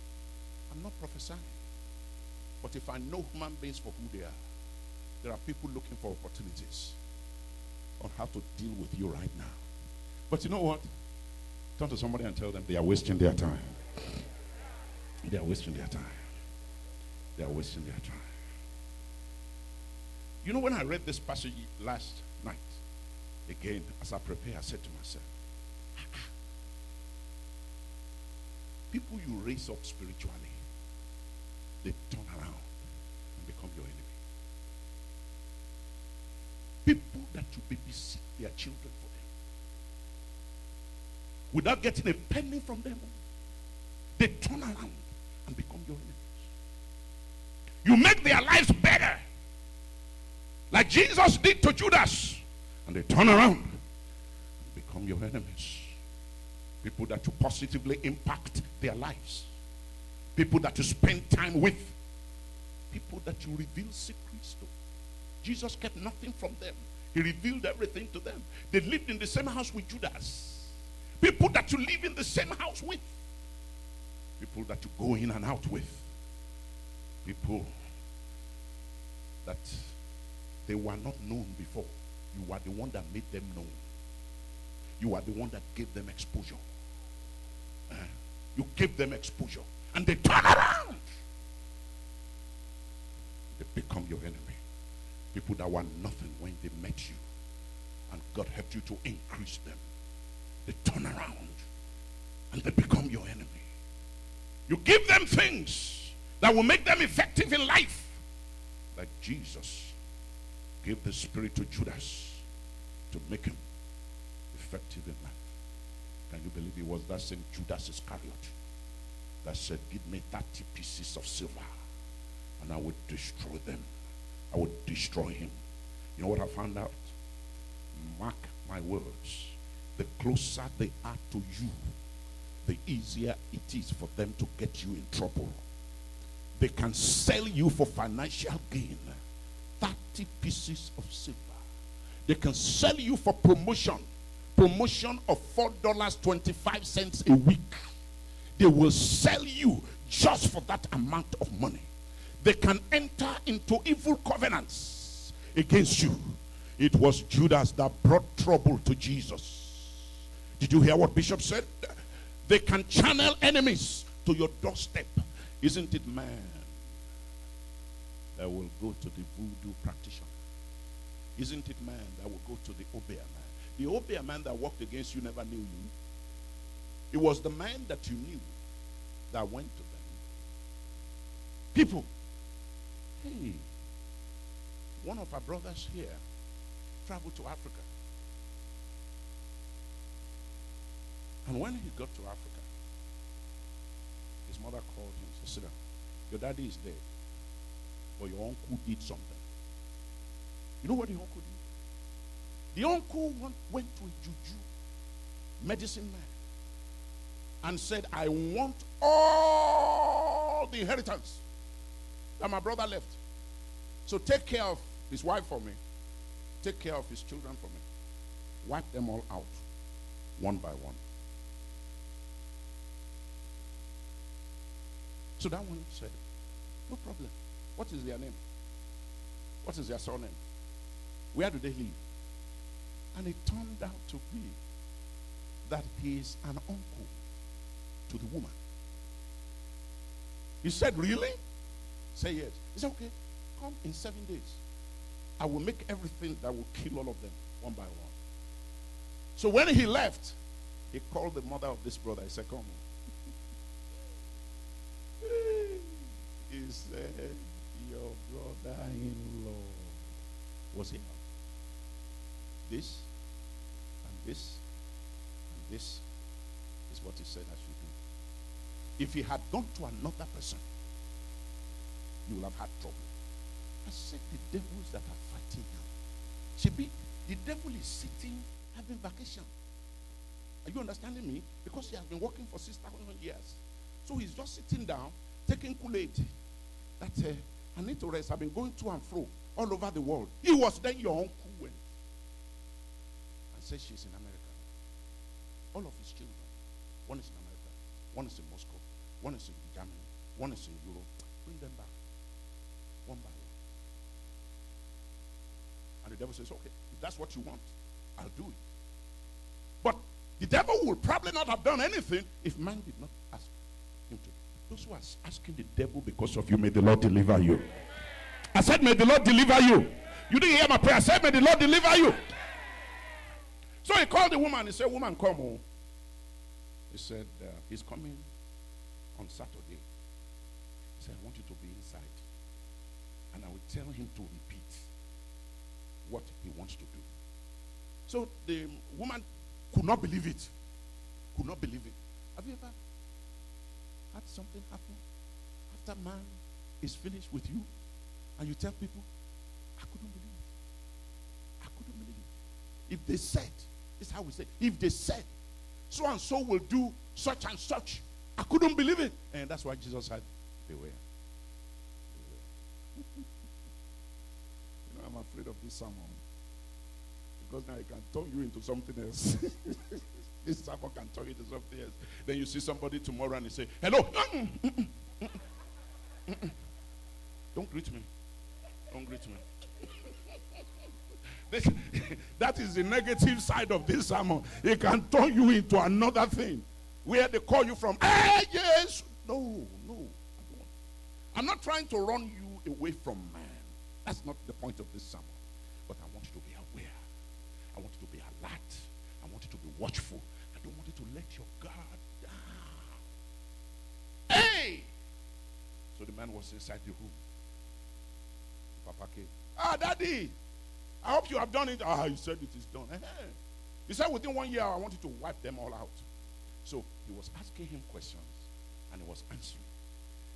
I'm not prophesying, but if I know human beings for who they are, there are people looking for opportunities on how to deal with you right now. But you know what? Turn to somebody and tell them they are wasting their time. They are wasting their time. They are wasting their time. You know, when I read this passage last night, again, as I prepare, I said to myself, ah, people you raise up spiritually, they turn around and become your enemy. People that you babysit their children for them. Without getting a penny from them, they turn around and become your enemies. You make their lives better. Like Jesus did to Judas. And they turn around and become your enemies. People that you positively impact their lives. People that you spend time with. People that you reveal secrets to. Jesus kept nothing from them. He revealed everything to them. They lived in the same house with Judas. People that you live in the same house with. People that you go in and out with. People that they were not known before. You are the one that made them known. You are the one that gave them exposure. Uh, you gave them exposure. And they turn around. They become your enemy. People that were nothing when they met you. And God helped you to increase them. They turn around. And they become your enemy. You give them things that will make them effective in life. Like Jesus gave the Spirit to Judas to make him effective in life. Can you believe it was that same Judas Iscariot that said, Give me 30 pieces of silver and I would destroy them. I would destroy him. You know what I found out? Mark my words. The closer they are to you, the easier it is for them to get you in trouble. They can sell you for financial gain 30 pieces of silver. They can sell you for promotion promotion of $4.25 a week. They will sell you just for that amount of money. They can enter into evil covenants against you. It was Judas that brought trouble to Jesus. Did you hear what Bishop said? They can channel enemies to your doorstep. Isn't it man that will go to the voodoo practitioner? Isn't it man that will go to the Obeah man? The Obeah man that worked against you never knew you. It was the man that you knew that went to them. People, hey, one of our brothers here traveled to Africa. And when he got to Africa, his mother called him and said, Sit down. Your daddy is dead. But your uncle did something. You know what the uncle did? The uncle went to a juju medicine man and said, I want all the inheritance that my brother left. So take care of his wife for me. Take care of his children for me. Wipe them all out, one by one. So that one said, No problem. What is their name? What is their surname? Where do they live? And it turned out to be that he is an uncle to the woman. He said, Really? Say yes. He said, Okay, come in seven days. I will make everything that will kill all of them one by one. So when he left, he called the mother of this brother. He said, Come. he said, Your brother in law was here. This and this and this is what he said I should do. If he had gone to another person, you will have had trouble. I said the devils that are fighting you. Chibi, the devil is sitting having vacation. Are you understanding me? Because he has been working for 6,000 years. So he's just sitting down, taking Kool-Aid. That uh, I need to rest. I've been going to and fro all over the world. He was then your uncle and says she's in America. All of his children. One is in America. One is in Moscow. One is in Germany. One is in Europe. Bring them back. One by one. And the devil says, okay, if that's what you want, I'll do it. But the devil will probably not have done anything if man did not. Those who are asking the devil because of you, may the Lord deliver you. I said, may the Lord deliver you. You didn't hear my prayer. I said, may the Lord deliver you. So he called the woman. He said, Woman, come home. He said, uh, He's coming on Saturday. He said, I want you to be inside. And I will tell him to repeat what he wants to do. So the woman could not believe it. Could not believe it. Have you ever had something happen after man is finished with you and you tell people, I couldn't believe it. I couldn't believe it. If they said, this is how we say. If they said, so and so will do such and such, I couldn't believe it. And that's why Jesus said, beware. beware. you know, I'm afraid of this sermon. Because now it can turn you into something else. this sermon can you into something else. Then you see somebody tomorrow and they say, hello. Mm, mm, mm, Don't greet me. Don't greet me. This, that is the negative side of this sermon. It can turn you into another thing where they call you from. Hey, yes. No, no. I'm not trying to run you away from man. That's not the point of this sermon. But I want you to be aware. I want you to be alert. I want you to be watchful. I don't want you to let your guard down. Hey! So the man was inside the room. Papa came. Ah, daddy! I hope you have done it. Ah, you said it is done. He said, within one year, I want you to wipe them all out. So he was asking him questions and he was answering.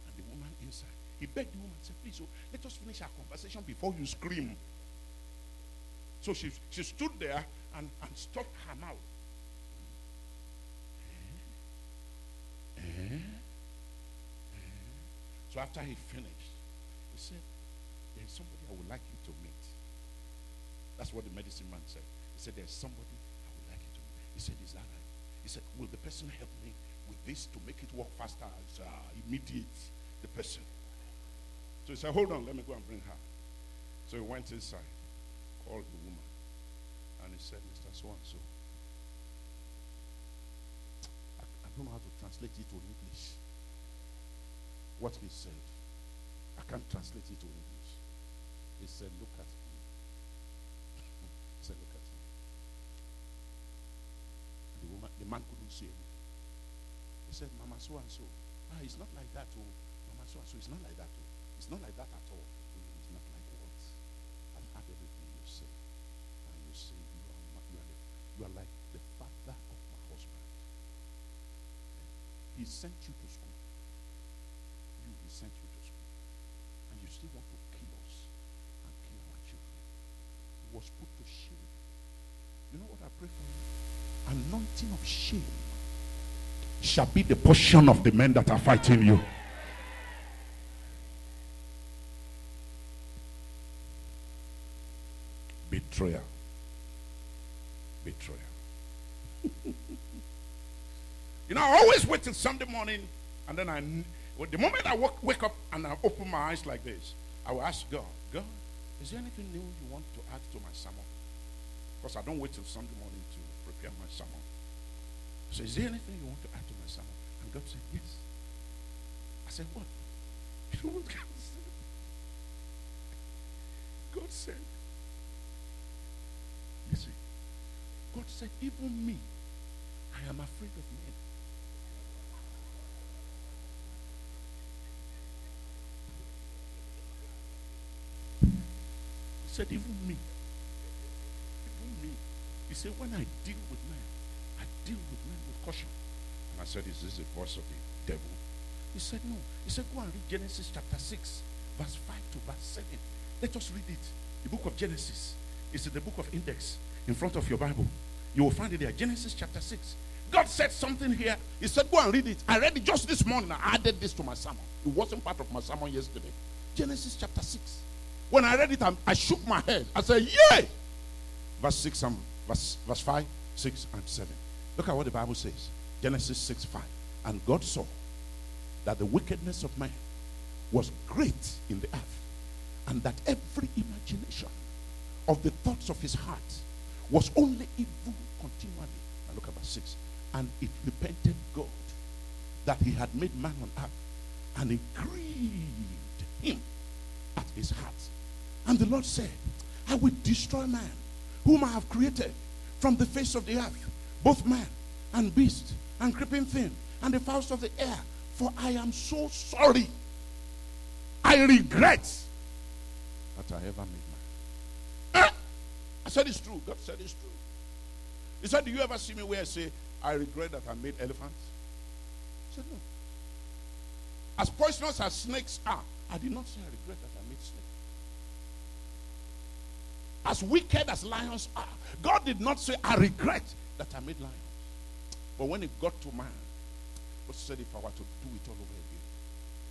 And the woman inside, he begged the woman, said, Please, oh, let us finish our conversation before you scream. So she, she stood there and, and stopped her mouth. So after he finished, he said, There's somebody I would like you to meet. That's what the medicine man said. He said, There's somebody I would like you to meet. He said, Is that right? He said, Will the person help me with this to make it work faster? It's uh, immediate, the person. So he said, Hold on, let me go and bring her. So he went inside, called the woman, and he said, Mr. So and so. I don't know how to translate it to English. What he said. I can't translate it to English. He said, Look at me. he said, Look at me. The woman, the man couldn't see anything. He said, Mama so and so. Ah, it's not like that, oh. Mama so and so. It's not like that, oh. It's not like that at all. It's not like what? I've heard everything you say. And you say you are, you are, you are like the father of my husband. He sent you to school. You, he sent you to school. And you still want to kill us and kill our children. He was put to shame. You know what I pray for you? Anointing of shame shall be the portion of the men that are fighting you. Betrayal. Betrayal. You know, I always wait till Sunday morning, and then I, well, the moment I wake, wake up and I open my eyes like this, I will ask God, God, is there anything new you want to add to my sermon? Because I don't wait till Sunday morning to prepare my sermon. So, is there anything you want to add to my sermon? And God said, Yes. I said, What? You know what God said? God said, you see, God said, even me, I am afraid of men. Said, even me. Even me. He said, when I deal with men, I deal with men with caution. And I said, Is this the voice of the devil? He said, No. He said, Go and read Genesis chapter 6, verse 5 to verse 7. Let us read it. The book of Genesis. It's in the book of index in front of your Bible. You will find it there. Genesis chapter 6. God said something here. He said, Go and read it. I read it just this morning. I added this to my sermon. It wasn't part of my sermon yesterday. Genesis chapter 6. When I read it, I, I shook my head. I said, Yay! Verse 6 and verse, verse 5, 6, and 7. Look at what the Bible says. Genesis 6, 5. And God saw that the wickedness of man was great in the earth, and that every imagination of the thoughts of his heart was only evil continually. Now look at verse 6. And it repented God that he had made man on earth, and it grieved him at his heart. And the Lord said, I will destroy man, whom I have created from the face of the earth, both man and beast, and creeping thing, and the fowls of the air, for I am so sorry. I regret that I ever made man. Ah! I said it's true. God said it's true. He said, Do you ever see me where I say, I regret that I made elephants? I said, No. As poisonous as snakes are, I did not say I regret that I made snakes. As wicked as lions are, God did not say, I regret that I made lions. But when it got to man, God said, If I were to do it all over again,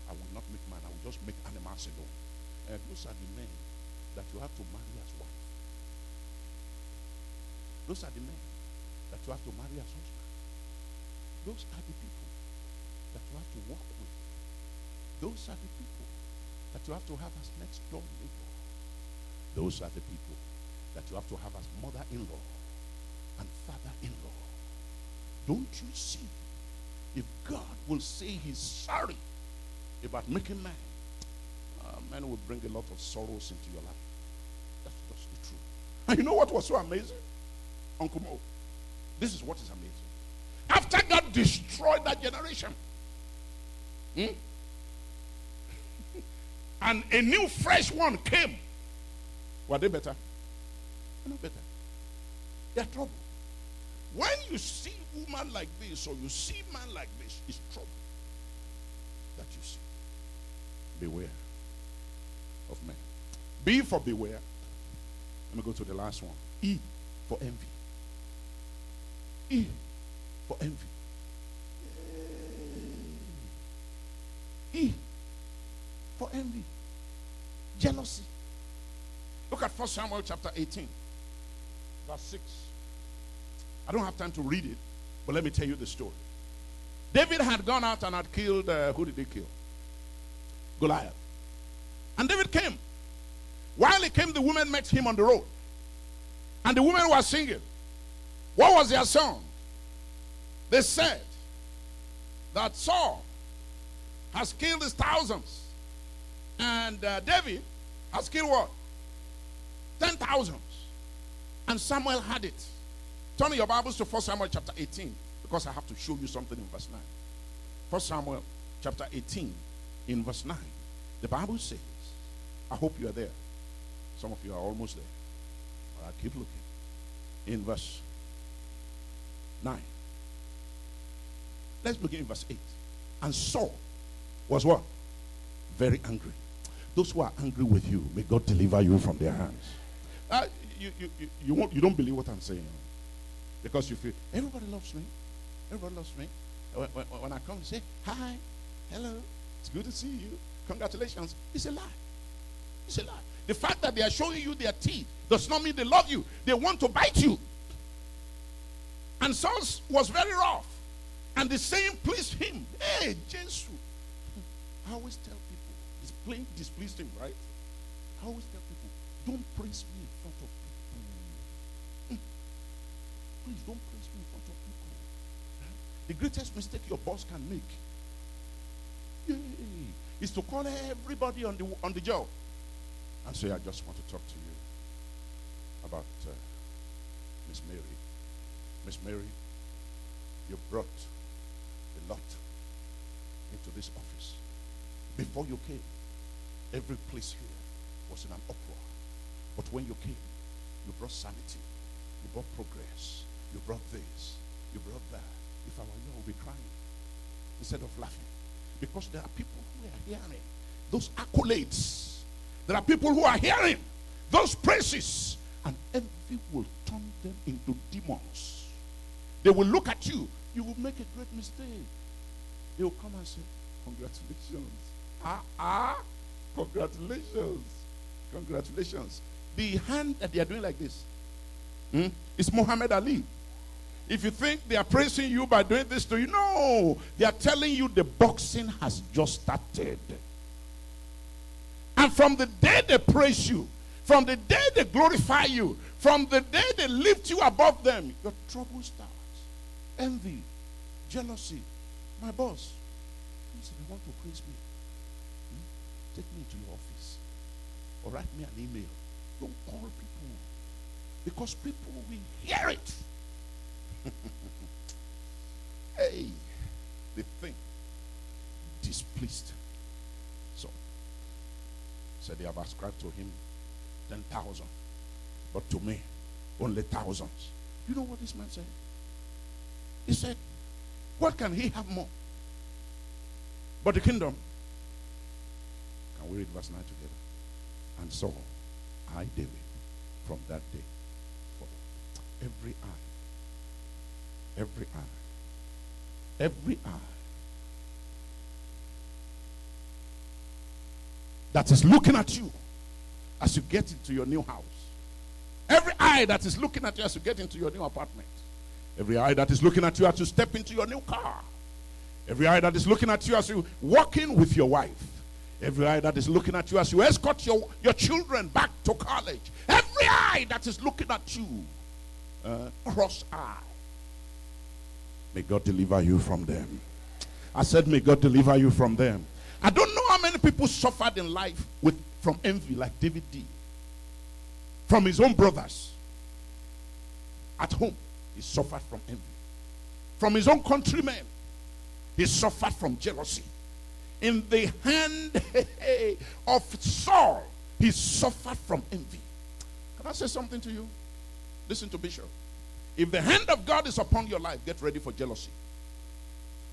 I will not make man, I will just make animals alone. And those are the men that you have to marry as wife. Those are the men that you have to marry as husband. Those are the people that you have to walk with. Those are the people that you have to have as next door neighbor. Those are the people that you have to have as mother-in-law and father-in-law. Don't you see? If God will say he's sorry about making man, uh, man will bring a lot of sorrows into your life. That's just the truth. And you know what was so amazing? Uncle Mo. This is what is amazing. After God destroyed that generation, hmm? and a new fresh one came, were they better? They're not better. They are trouble. When you see woman like this or you see man like this, it's trouble that you see. Beware of men. B for beware. Let me go to the last one. E for envy. E for envy. E for envy. Jealousy. Look at 1 Samuel chapter 18, verse 6. I don't have time to read it, but let me tell you the story. David had gone out and had killed, uh, who did he kill? Goliath. And David came. While he came, the women met him on the road. And the women were singing. What was their song? They said that Saul has killed his thousands. And uh, David has killed what? Ten thousands. And Samuel had it. Turn your Bibles to 1 Samuel chapter 18 because I have to show you something in verse 9. 1 Samuel chapter 18 in verse 9. The Bible says, I hope you are there. Some of you are almost there. Right, keep looking. In verse 9. Let's begin in verse 8. And Saul was what? Very angry. Those who are angry with you, may God deliver you from their hands. Uh, you, you, you, you, won't, you don't believe what I'm saying. Because you feel, everybody loves me. Everybody loves me. When, when, when I come and say, hi, hello, it's good to see you. Congratulations. It's a lie. It's a lie. The fact that they are showing you their teeth does not mean they love you. They want to bite you. And Saul was very rough. And the same pleased him. Hey, Jesus. I always tell people, it's plain displeased him, right? I always tell people, don't praise me in front of people. Hmm. Please don't praise me in front of people. The greatest mistake your boss can make yay, is to call everybody on the on the job and say, I just want to talk to you about uh, Miss Mary. Miss Mary, you brought a lot into this office. Before you came, every place here was in an uproar. But when you came, you brought sanity, you brought progress, you brought this, you brought that. If I were you, I would be crying instead of laughing. Because there are people who are hearing those accolades. There are people who are hearing those praises, and envy will turn them into demons. They will look at you. You will make a great mistake. They will come and say, Congratulations. Ah, ah, congratulations. Congratulations. The hand that they are doing like this hmm, is Muhammad Ali. If you think they are praising you by doing this to you, no. They are telling you the boxing has just started. And from the day they praise you, from the day they glorify you, from the day they lift you above them, your trouble starts. Envy, jealousy. My boss, please, if you want to praise me, hmm, take me to your office or write me an email. Don't call people because people will hear it. hey, they think displeased. So, said they have ascribed to him 10,000, but to me, only thousands. You know what this man said? He said, What can he have more? But the kingdom. Can we read verse 9 together? And so I, David, from that day forward, every eye Every eye. Every eye. That is looking at you as you get into your new house. Every eye that is looking at you as you get into your new apartment. Every eye that is looking at you as you step into your new car. Every eye that is looking at you as you walk in with your wife. Every eye that is looking at you as you escort your, your children back to college. Every eye that is looking at you, uh, cross eye. May God deliver you from them. I said, May God deliver you from them. I don't know how many people suffered in life with from envy like David did. From his own brothers. At home, he suffered from envy. From his own countrymen, he suffered from jealousy. In the hand of Saul, he suffered from envy. Can I say something to you? Listen to Bishop. If the hand of God is upon your life, get ready for jealousy.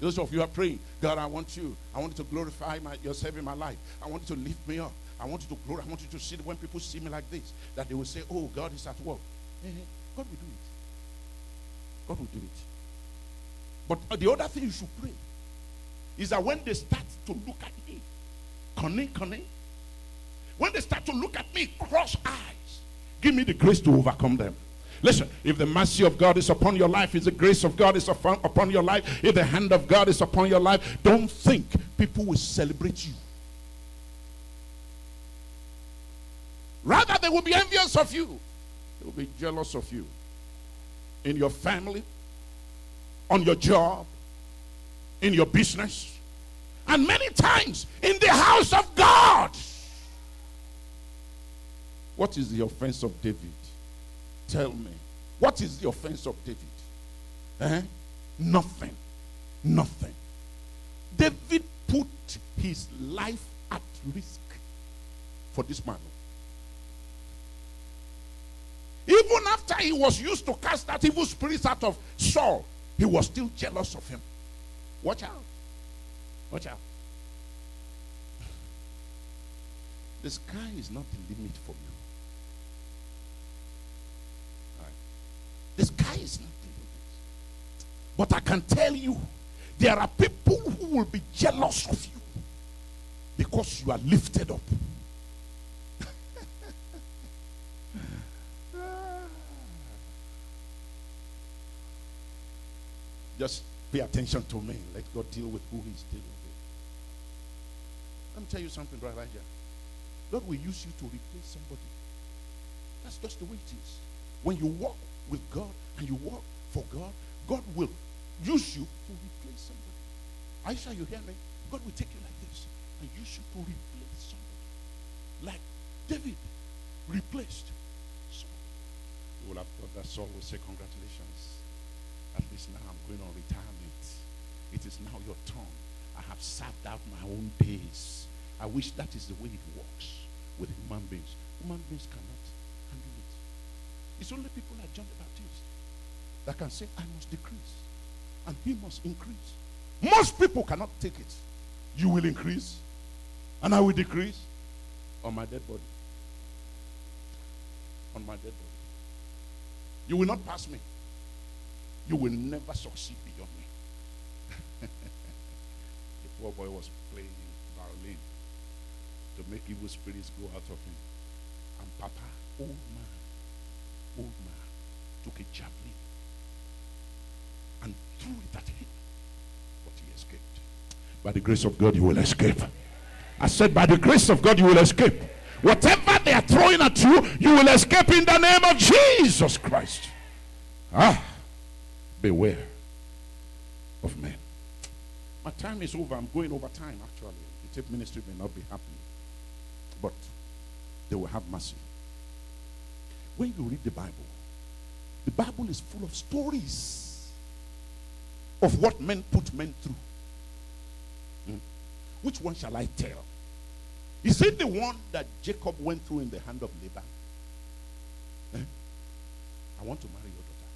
Those of you are praying, God, I want you. I want you to glorify my, yourself in my life. I want you to lift me up. I want you to glory. I want you to see when people see me like this, that they will say, Oh, God is at work. Mm-hmm. God will do it. God will do it. But uh, the other thing you should pray is that when they start to look at me, cunning, cunning, when they start to look at me cross eyes, give me the grace to overcome them. Listen, if the mercy of God is upon your life, if the grace of God is upon, your life, if the hand of God is upon your life, don't think people will celebrate you. Rather, they will be envious of you, they will be jealous of you. In your family, on your job, in your business, and many times in the house of God. What is the offense of David? Tell me. What is the offense of David? Eh? Nothing. Nothing. David put his life at risk for this man. Even after he was used to cast that evil spirit out of Saul, he was still jealous of him. Watch out. Watch out. The sky is not the limit for you. The sky is not the limit. But I can tell you, there are people who will be jealous of you because you are lifted up. Just pay attention to me. Let God deal with who He's dealing with. Let me tell you something right, here. God will use you to replace somebody. That's just the way it is. When you walk with God and you walk for God, God will use you to replace somebody. Aisha, you hear me? God will take you like this and use you to replace somebody. Like David replaced Saul. You will have thought that Saul will say, Congratulations. At least now I'm going on retirement. It is now your turn. I have served out my own days. I wish that is the way it works with human beings. Human beings cannot. It's only people like John the Baptist that can say, I must decrease and he must increase. Most people cannot take it. You will increase and I will decrease on my dead body. On my dead body. You will not pass me you will never succeed beyond me. the poor boy was playing violin to make evil spirits go out of him. And Papa, oh old man, old man, took a javelin and threw it at him. But he escaped. By the grace of God, you will escape. I said, by the grace of God, you will escape. Whatever they are throwing at you, you will escape in the name of Jesus Christ. Ah beware of men. My time is over. I'm going over time, actually. The tape ministry may not be happy, but they will have mercy. When you read the Bible, the Bible is full of stories of what men put men through. Hmm? Which one shall I tell? Is it the one that Jacob went through in the hand of Laban? Eh? I want to marry your daughter.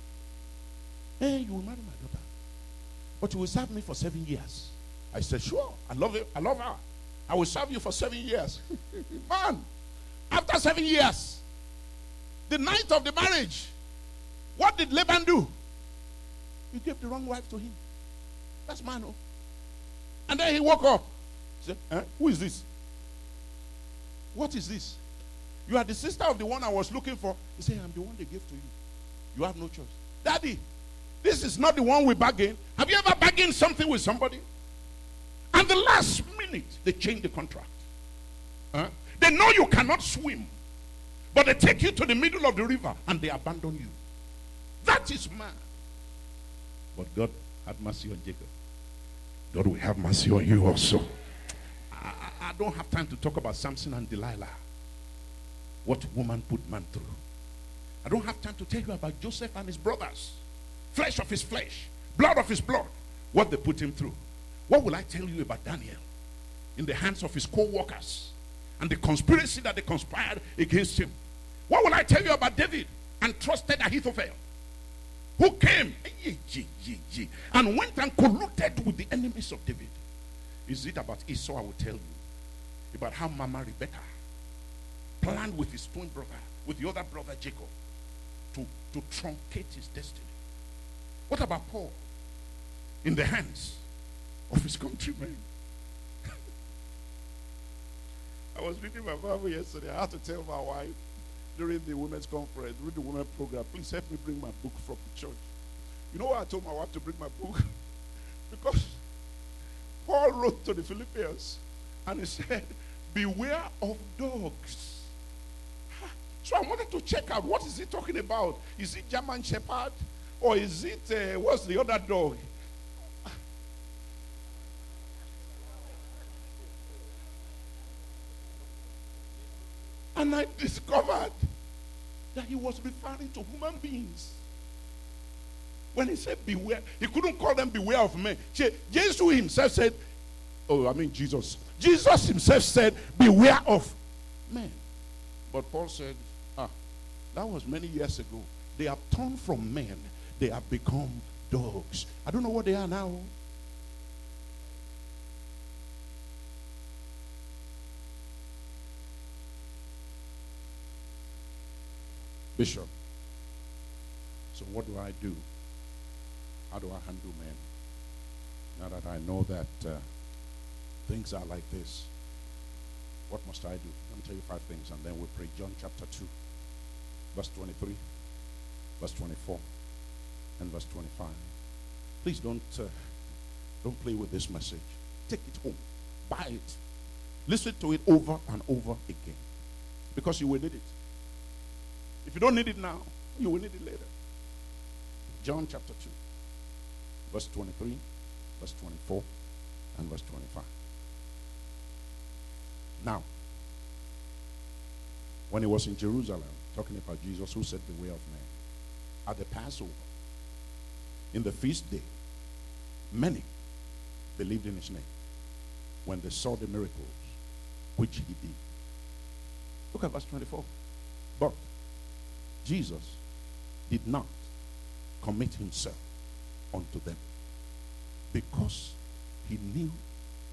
Hey, you will marry my daughter. But you will serve me for seven years. I said, Sure. I love you. I love her. I will serve you for seven years. Man, after seven years, the night of the marriage, what did Laban do? He gave the wrong wife to him. That's man. Oh. And then he woke up. He said, eh? Who is this? What is this? You are the sister of the one I was looking for. He said, I'm the one they gave to you. You have no choice. Daddy, this is not the one we bargain. Have you ever bargained something with somebody? And the last minute, they change the contract. Huh? They know you cannot swim, but they take you to the middle of the river and they abandon you. That is man. But God had mercy on Jacob. God will have mercy on you also. I, I don't have time to talk about Samson and Delilah. What woman put man through. I don't have time to tell you about Joseph and his brothers flesh of his flesh, blood of his blood, what they put him through. What will I tell you about Daniel in the hands of his co workers and the conspiracy that they conspired against him? What will I tell you about David and trusted Ahithophel who came and went and colluded with the enemies of David. Is it about Esau? I will tell you. About how Mama Rebecca planned with his twin brother, with the other brother Jacob, to, to truncate his destiny. What about Paul? In the hands of his countrymen. I was reading my Bible yesterday. I had to tell my wife during the women's conference, during the women's program, please help me bring my book from the church. You know I told my wife to bring my book? because Paul wrote to the Philippians and he said, Beware of dogs. So I wanted to check out what is he talking about? Is it German Shepherd? Or is it, uh, what's the other dog? And I discovered that he was referring to human beings. When he said beware, he couldn't call them beware of men. Jesus himself said, Oh, I mean Jesus. Jesus himself said, Beware of men. But Paul said, Ah, that was many years ago. They have turned from men, they have become dogs. I don't know what they are now. Bishop. So, what do I do? How do I handle men? Now that I know that uh, things are like this, what must I do? Let me tell you five things and then we'll pray. John chapter 2, verse 23, verse 24, and verse 25. Please don't, uh, don't play with this message. Take it home, buy it, listen to it over and over again because you will need it. If you don't need it now, you will need it later. John chapter 2, verse 23, verse 24, and verse 25. Now, when he was in Jerusalem, talking about Jesus who said, the way of man, at the Passover, in the feast day, many believed in his name when they saw the miracles which he did. Look at verse 24. But Jesus did not commit himself unto them because he knew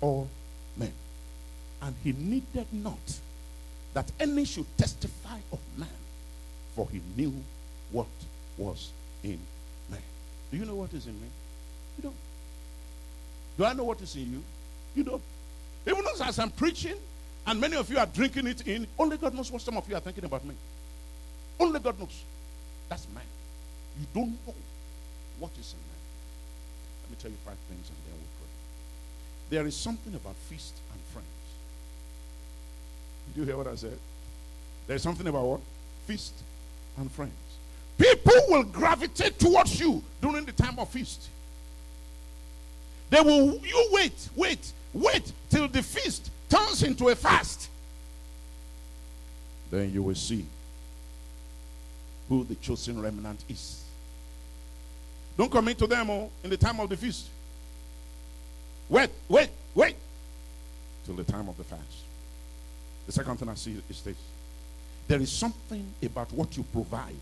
all men. And he needed not that any should testify of man, for he knew what was in man. Do you know what is in me? You don't. Do I know what is in you? You don't. Even as I'm preaching, and many of you are drinking it in, only God knows what some of you are thinking about me. Only God knows. That's man. You don't know what is in man. Let me tell you five things and then we'll pray. There is something about feast and friends. Did you hear what I said? There's something about what? Feast and friends. People will gravitate towards you during the time of feast. They will, you wait, wait, wait till the feast turns into a fast. Then you will see who the chosen remnant is. Don't commit to them oh, in the time of the feast. Wait, wait, wait till the time of the fast. The second thing I see is this there is something about what you provide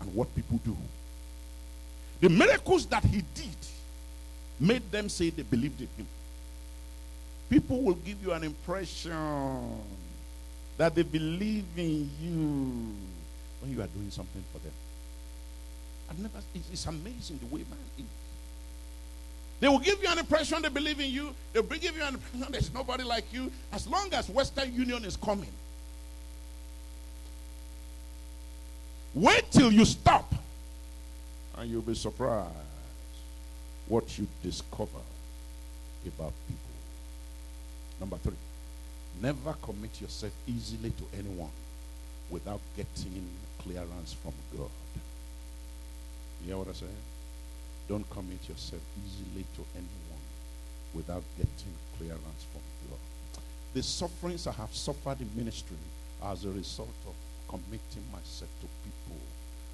and what people do. The miracles that he did made them say they believed in him. People will give you an impression that they believe in you when you are doing something for them. I've never, it's, it's amazing the way man is. They will give you an impression they believe in you. They will give you an impression there's nobody like you. As long as Western Union is coming, wait till you stop, and you'll be surprised what you discover about people. Number three, never commit yourself easily to anyone without getting clearance from God. You hear what I say? Don't commit yourself easily to anyone without getting clearance from God. The sufferings I have suffered in ministry as a result of committing myself to people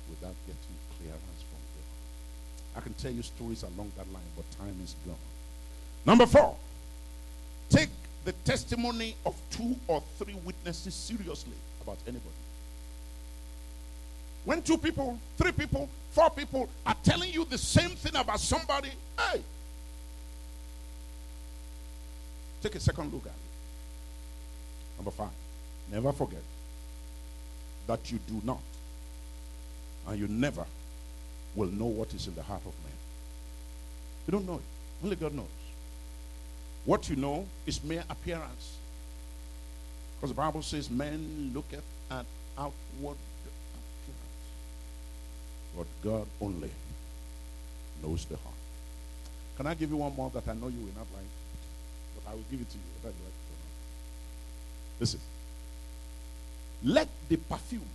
without getting clearance from God. I can tell you stories along that line, but time is gone. Number four, take the testimony of two or three witnesses seriously about anybody. When two people, three people, four people are telling you the same thing about somebody, hey, take a second look at it. Number five, never forget that you do not and you never will know what is in the heart of man. You don't know it. Only God knows. What you know is mere appearance. Because the Bible says men look at outward but God only knows the heart. Can I give you one more that I know you will not like? But I will give it to you whether you like it or not. Listen. Let the perfume,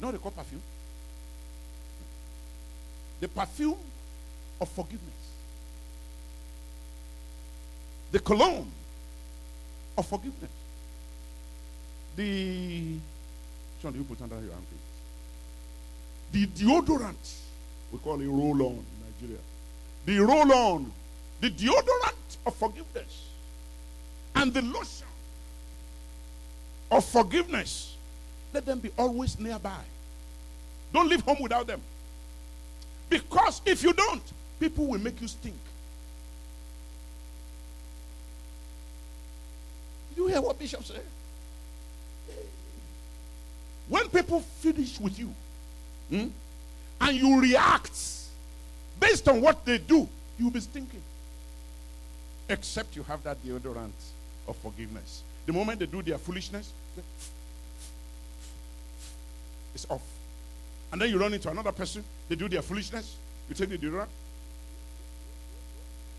what they call perfume? The perfume of forgiveness. The cologne of forgiveness. The John, you put under your armpit the deodorant, we call it roll on in Nigeria. The roll on, the deodorant of forgiveness, and the lotion of forgiveness. Let them be always nearby. Don't leave home without them. Because if you don't, people will make you stink. You hear what Bishop said? When people finish with you, Hmm? And you react based on what they do, you'll be stinking. Except you have that deodorant of forgiveness. The moment they do their foolishness, it's off. And then you run into another person, they do their foolishness, you take the deodorant,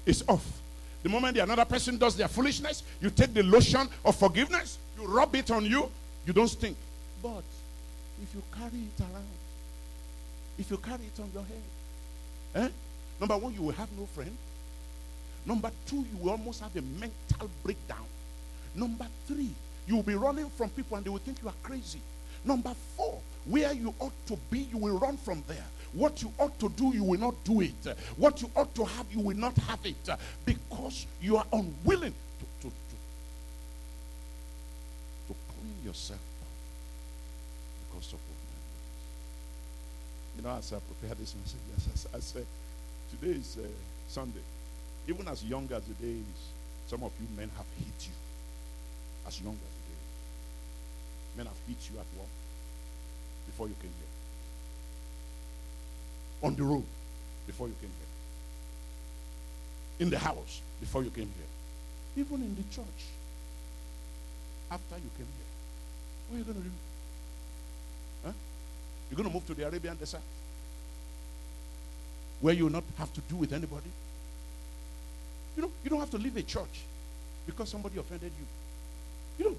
it's off. The moment the another person does their foolishness, you take the lotion of forgiveness, you rub it on you, you don't stink. But if you carry it around, if you carry it on your head. Eh? Number one, you will have no friend. Number two, you will almost have a mental breakdown. Number three, you will be running from people and they will think you are crazy. Number four, where you ought to be, you will run from there. What you ought to do, you will not do it. What you ought to have, you will not have it because you are unwilling to, to, to, to clean yourself up because of you know, as I prepared this message, yes, I, said, today is uh, Sunday. Even as young as the day is, some of you men have hit you. As young as the day is. Men have hit you at work before you came here. On the road before you came here. In the house before you came here. Even in the church after you came here. What are you going to do? You're going to move to the Arabian desert where you will not have to do with anybody. You know, you don't have to leave a church because somebody offended you. You know,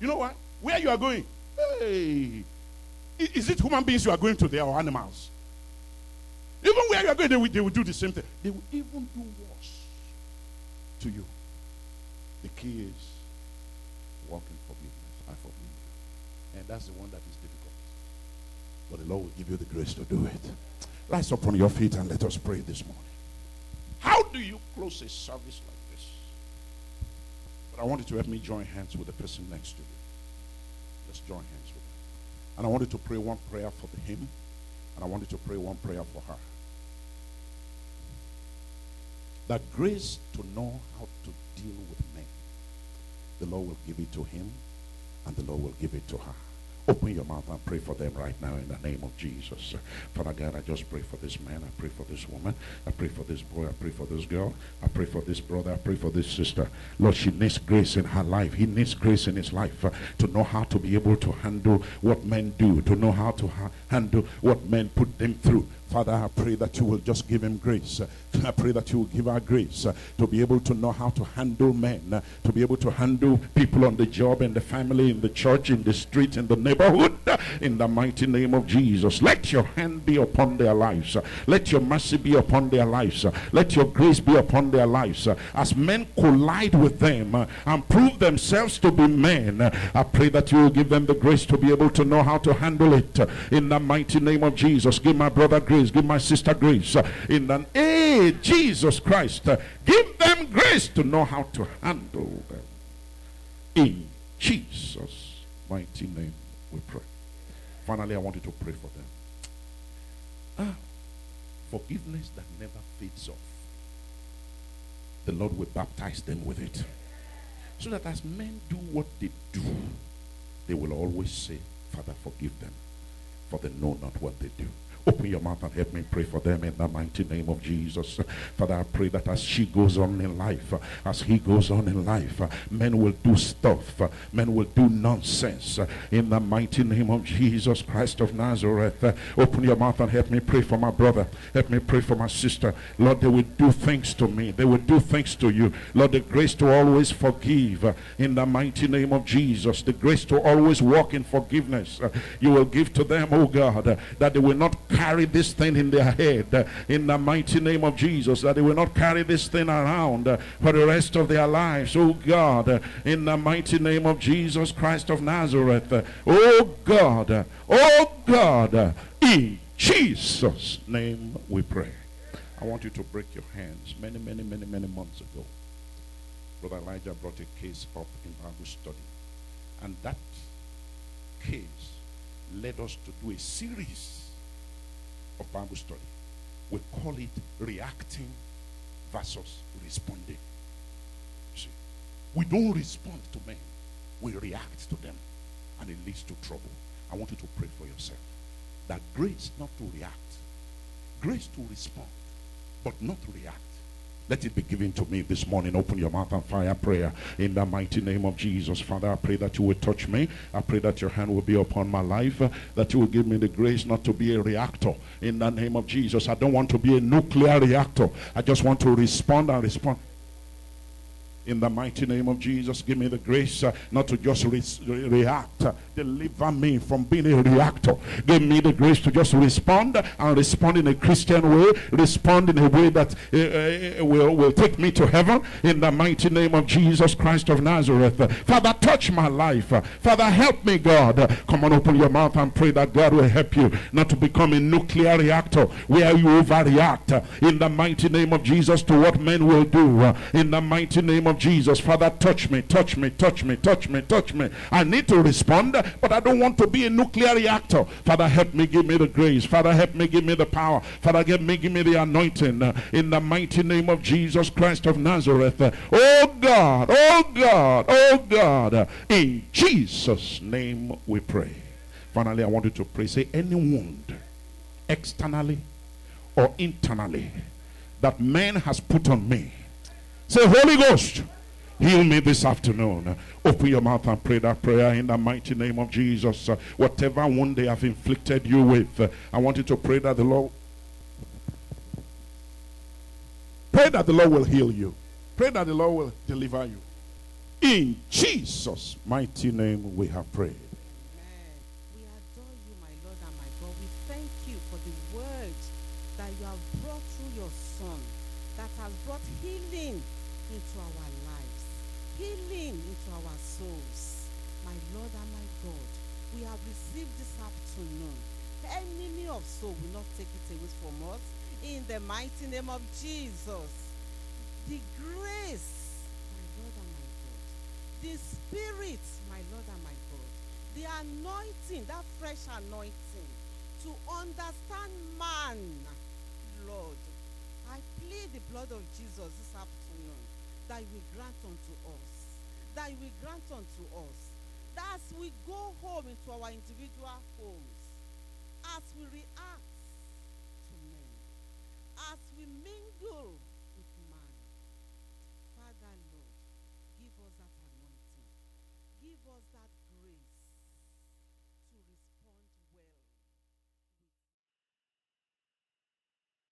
you know what? Where you are going? Hey, is it human beings you are going to there or animals? Even where you are going, they will, they will do the same thing. They will even do worse to you. The key is walking forgiveness. I forgive you. And that's the one that is. But the Lord will give you the grace to do it. Rise up on your feet and let us pray this morning. How do you close a service like this? But I want you to help me join hands with the person next to you. Just join hands with them. And I want you to pray one prayer for him, and I want you to pray one prayer for her. That grace to know how to deal with men, the Lord will give it to him, and the Lord will give it to her. Open your mouth and pray for them right now in the name of Jesus. Father God, I just pray for this man. I pray for this woman. I pray for this boy. I pray for this girl. I pray for this brother. I pray for this sister. Lord, she needs grace in her life. He needs grace in his life uh, to know how to be able to handle what men do, to know how to ha handle what men put them through. Father, I pray that you will just give him grace. I pray that you will give our grace to be able to know how to handle men, to be able to handle people on the job, in the family, in the church, in the street, in the neighborhood. In the mighty name of Jesus, let your hand be upon their lives. Let your mercy be upon their lives. Let your grace be upon their lives. As men collide with them and prove themselves to be men, I pray that you will give them the grace to be able to know how to handle it. In the mighty name of Jesus, give my brother grace grace. Give my sister grace. In the name Jesus Christ. Give them grace to know how to handle them. In Jesus' mighty name we pray. Finally, I want you to pray for them. Ah, forgiveness that never fades off. The Lord will baptize them with it. So that as men do what they do, they will always say, Father, forgive them, for they know not what they do. Open your mouth and help me pray for them in the mighty name of Jesus. Father, I pray that as she goes on in life, as he goes on in life, men will do stuff, men will do nonsense in the mighty name of Jesus Christ of Nazareth. Open your mouth and help me pray for my brother. Help me pray for my sister. Lord, they will do things to me, they will do things to you. Lord, the grace to always forgive in the mighty name of Jesus, the grace to always walk in forgiveness. You will give to them, oh God, that they will not carry this thing in their head uh, in the mighty name of Jesus, that they will not carry this thing around uh, for the rest of their lives. Oh God, uh, in the mighty name of Jesus Christ of Nazareth. Oh God, oh God, in Jesus' name we pray. I want you to break your hands. Many, many, many, many months ago, Brother Elijah brought a case up in Bible study. And that case led us to do a series of Bible study. We call it reacting versus responding. See, we don't respond to men, we react to them, and it leads to trouble. I want you to pray for yourself that grace not to react, grace to respond, but not to react. Let it be given to me this morning. Open your mouth and fire prayer in the mighty name of Jesus. Father, I pray that you will touch me. I pray that your hand will be upon my life, that you will give me the grace not to be a reactor in the name of Jesus. I don't want to be a nuclear reactor. I just want to respond and respond in the mighty name of Jesus. Give me the grace uh, not to just re react. Deliver me from being a reactor. Give me the grace to just respond and respond in a Christian way. Respond in a way that uh, uh, will, will take me to heaven in the mighty name of Jesus Christ of Nazareth. Father, touch my life. Father, help me, God. Come on, open your mouth and pray that God will help you not to become a nuclear reactor where you overreact in the mighty name of Jesus to what men will do. In the mighty name of Jesus. Father, touch me, touch me, touch me, touch me, touch me. I need to respond, but I don't want to be a nuclear reactor. Father, help me, give me the grace. Father, help me, give me the power. Father, give me, give me the anointing uh, in the mighty name of Jesus Christ of Nazareth. Oh God, oh God, oh God. In Jesus' name we pray. Finally, I want you to pray. Say, any wound, externally or internally, that man has put on me. Say, Holy Ghost, Heal me this afternoon. Open your mouth and pray that prayer in the mighty name of Jesus. Whatever wound they have inflicted you with, I want you to pray that the Lord pray that the Lord will heal you. Pray that the Lord will deliver you. In Jesus' mighty name we have prayed. Amen. We adore you, my Lord and my God. We thank you for the words that you have brought through your Son that has brought healing into our lives, healing into our souls. My Lord and my God, we have received this afternoon. Enemy of soul will not take it away from us. In the mighty name of Jesus. The grace, my Lord and my God. The spirit, my Lord and my God. The anointing, that fresh anointing to understand man, Lord. I plead the blood of Jesus this afternoon that you will grant unto us. That you will grant unto us. That as we go home into our individual homes, as we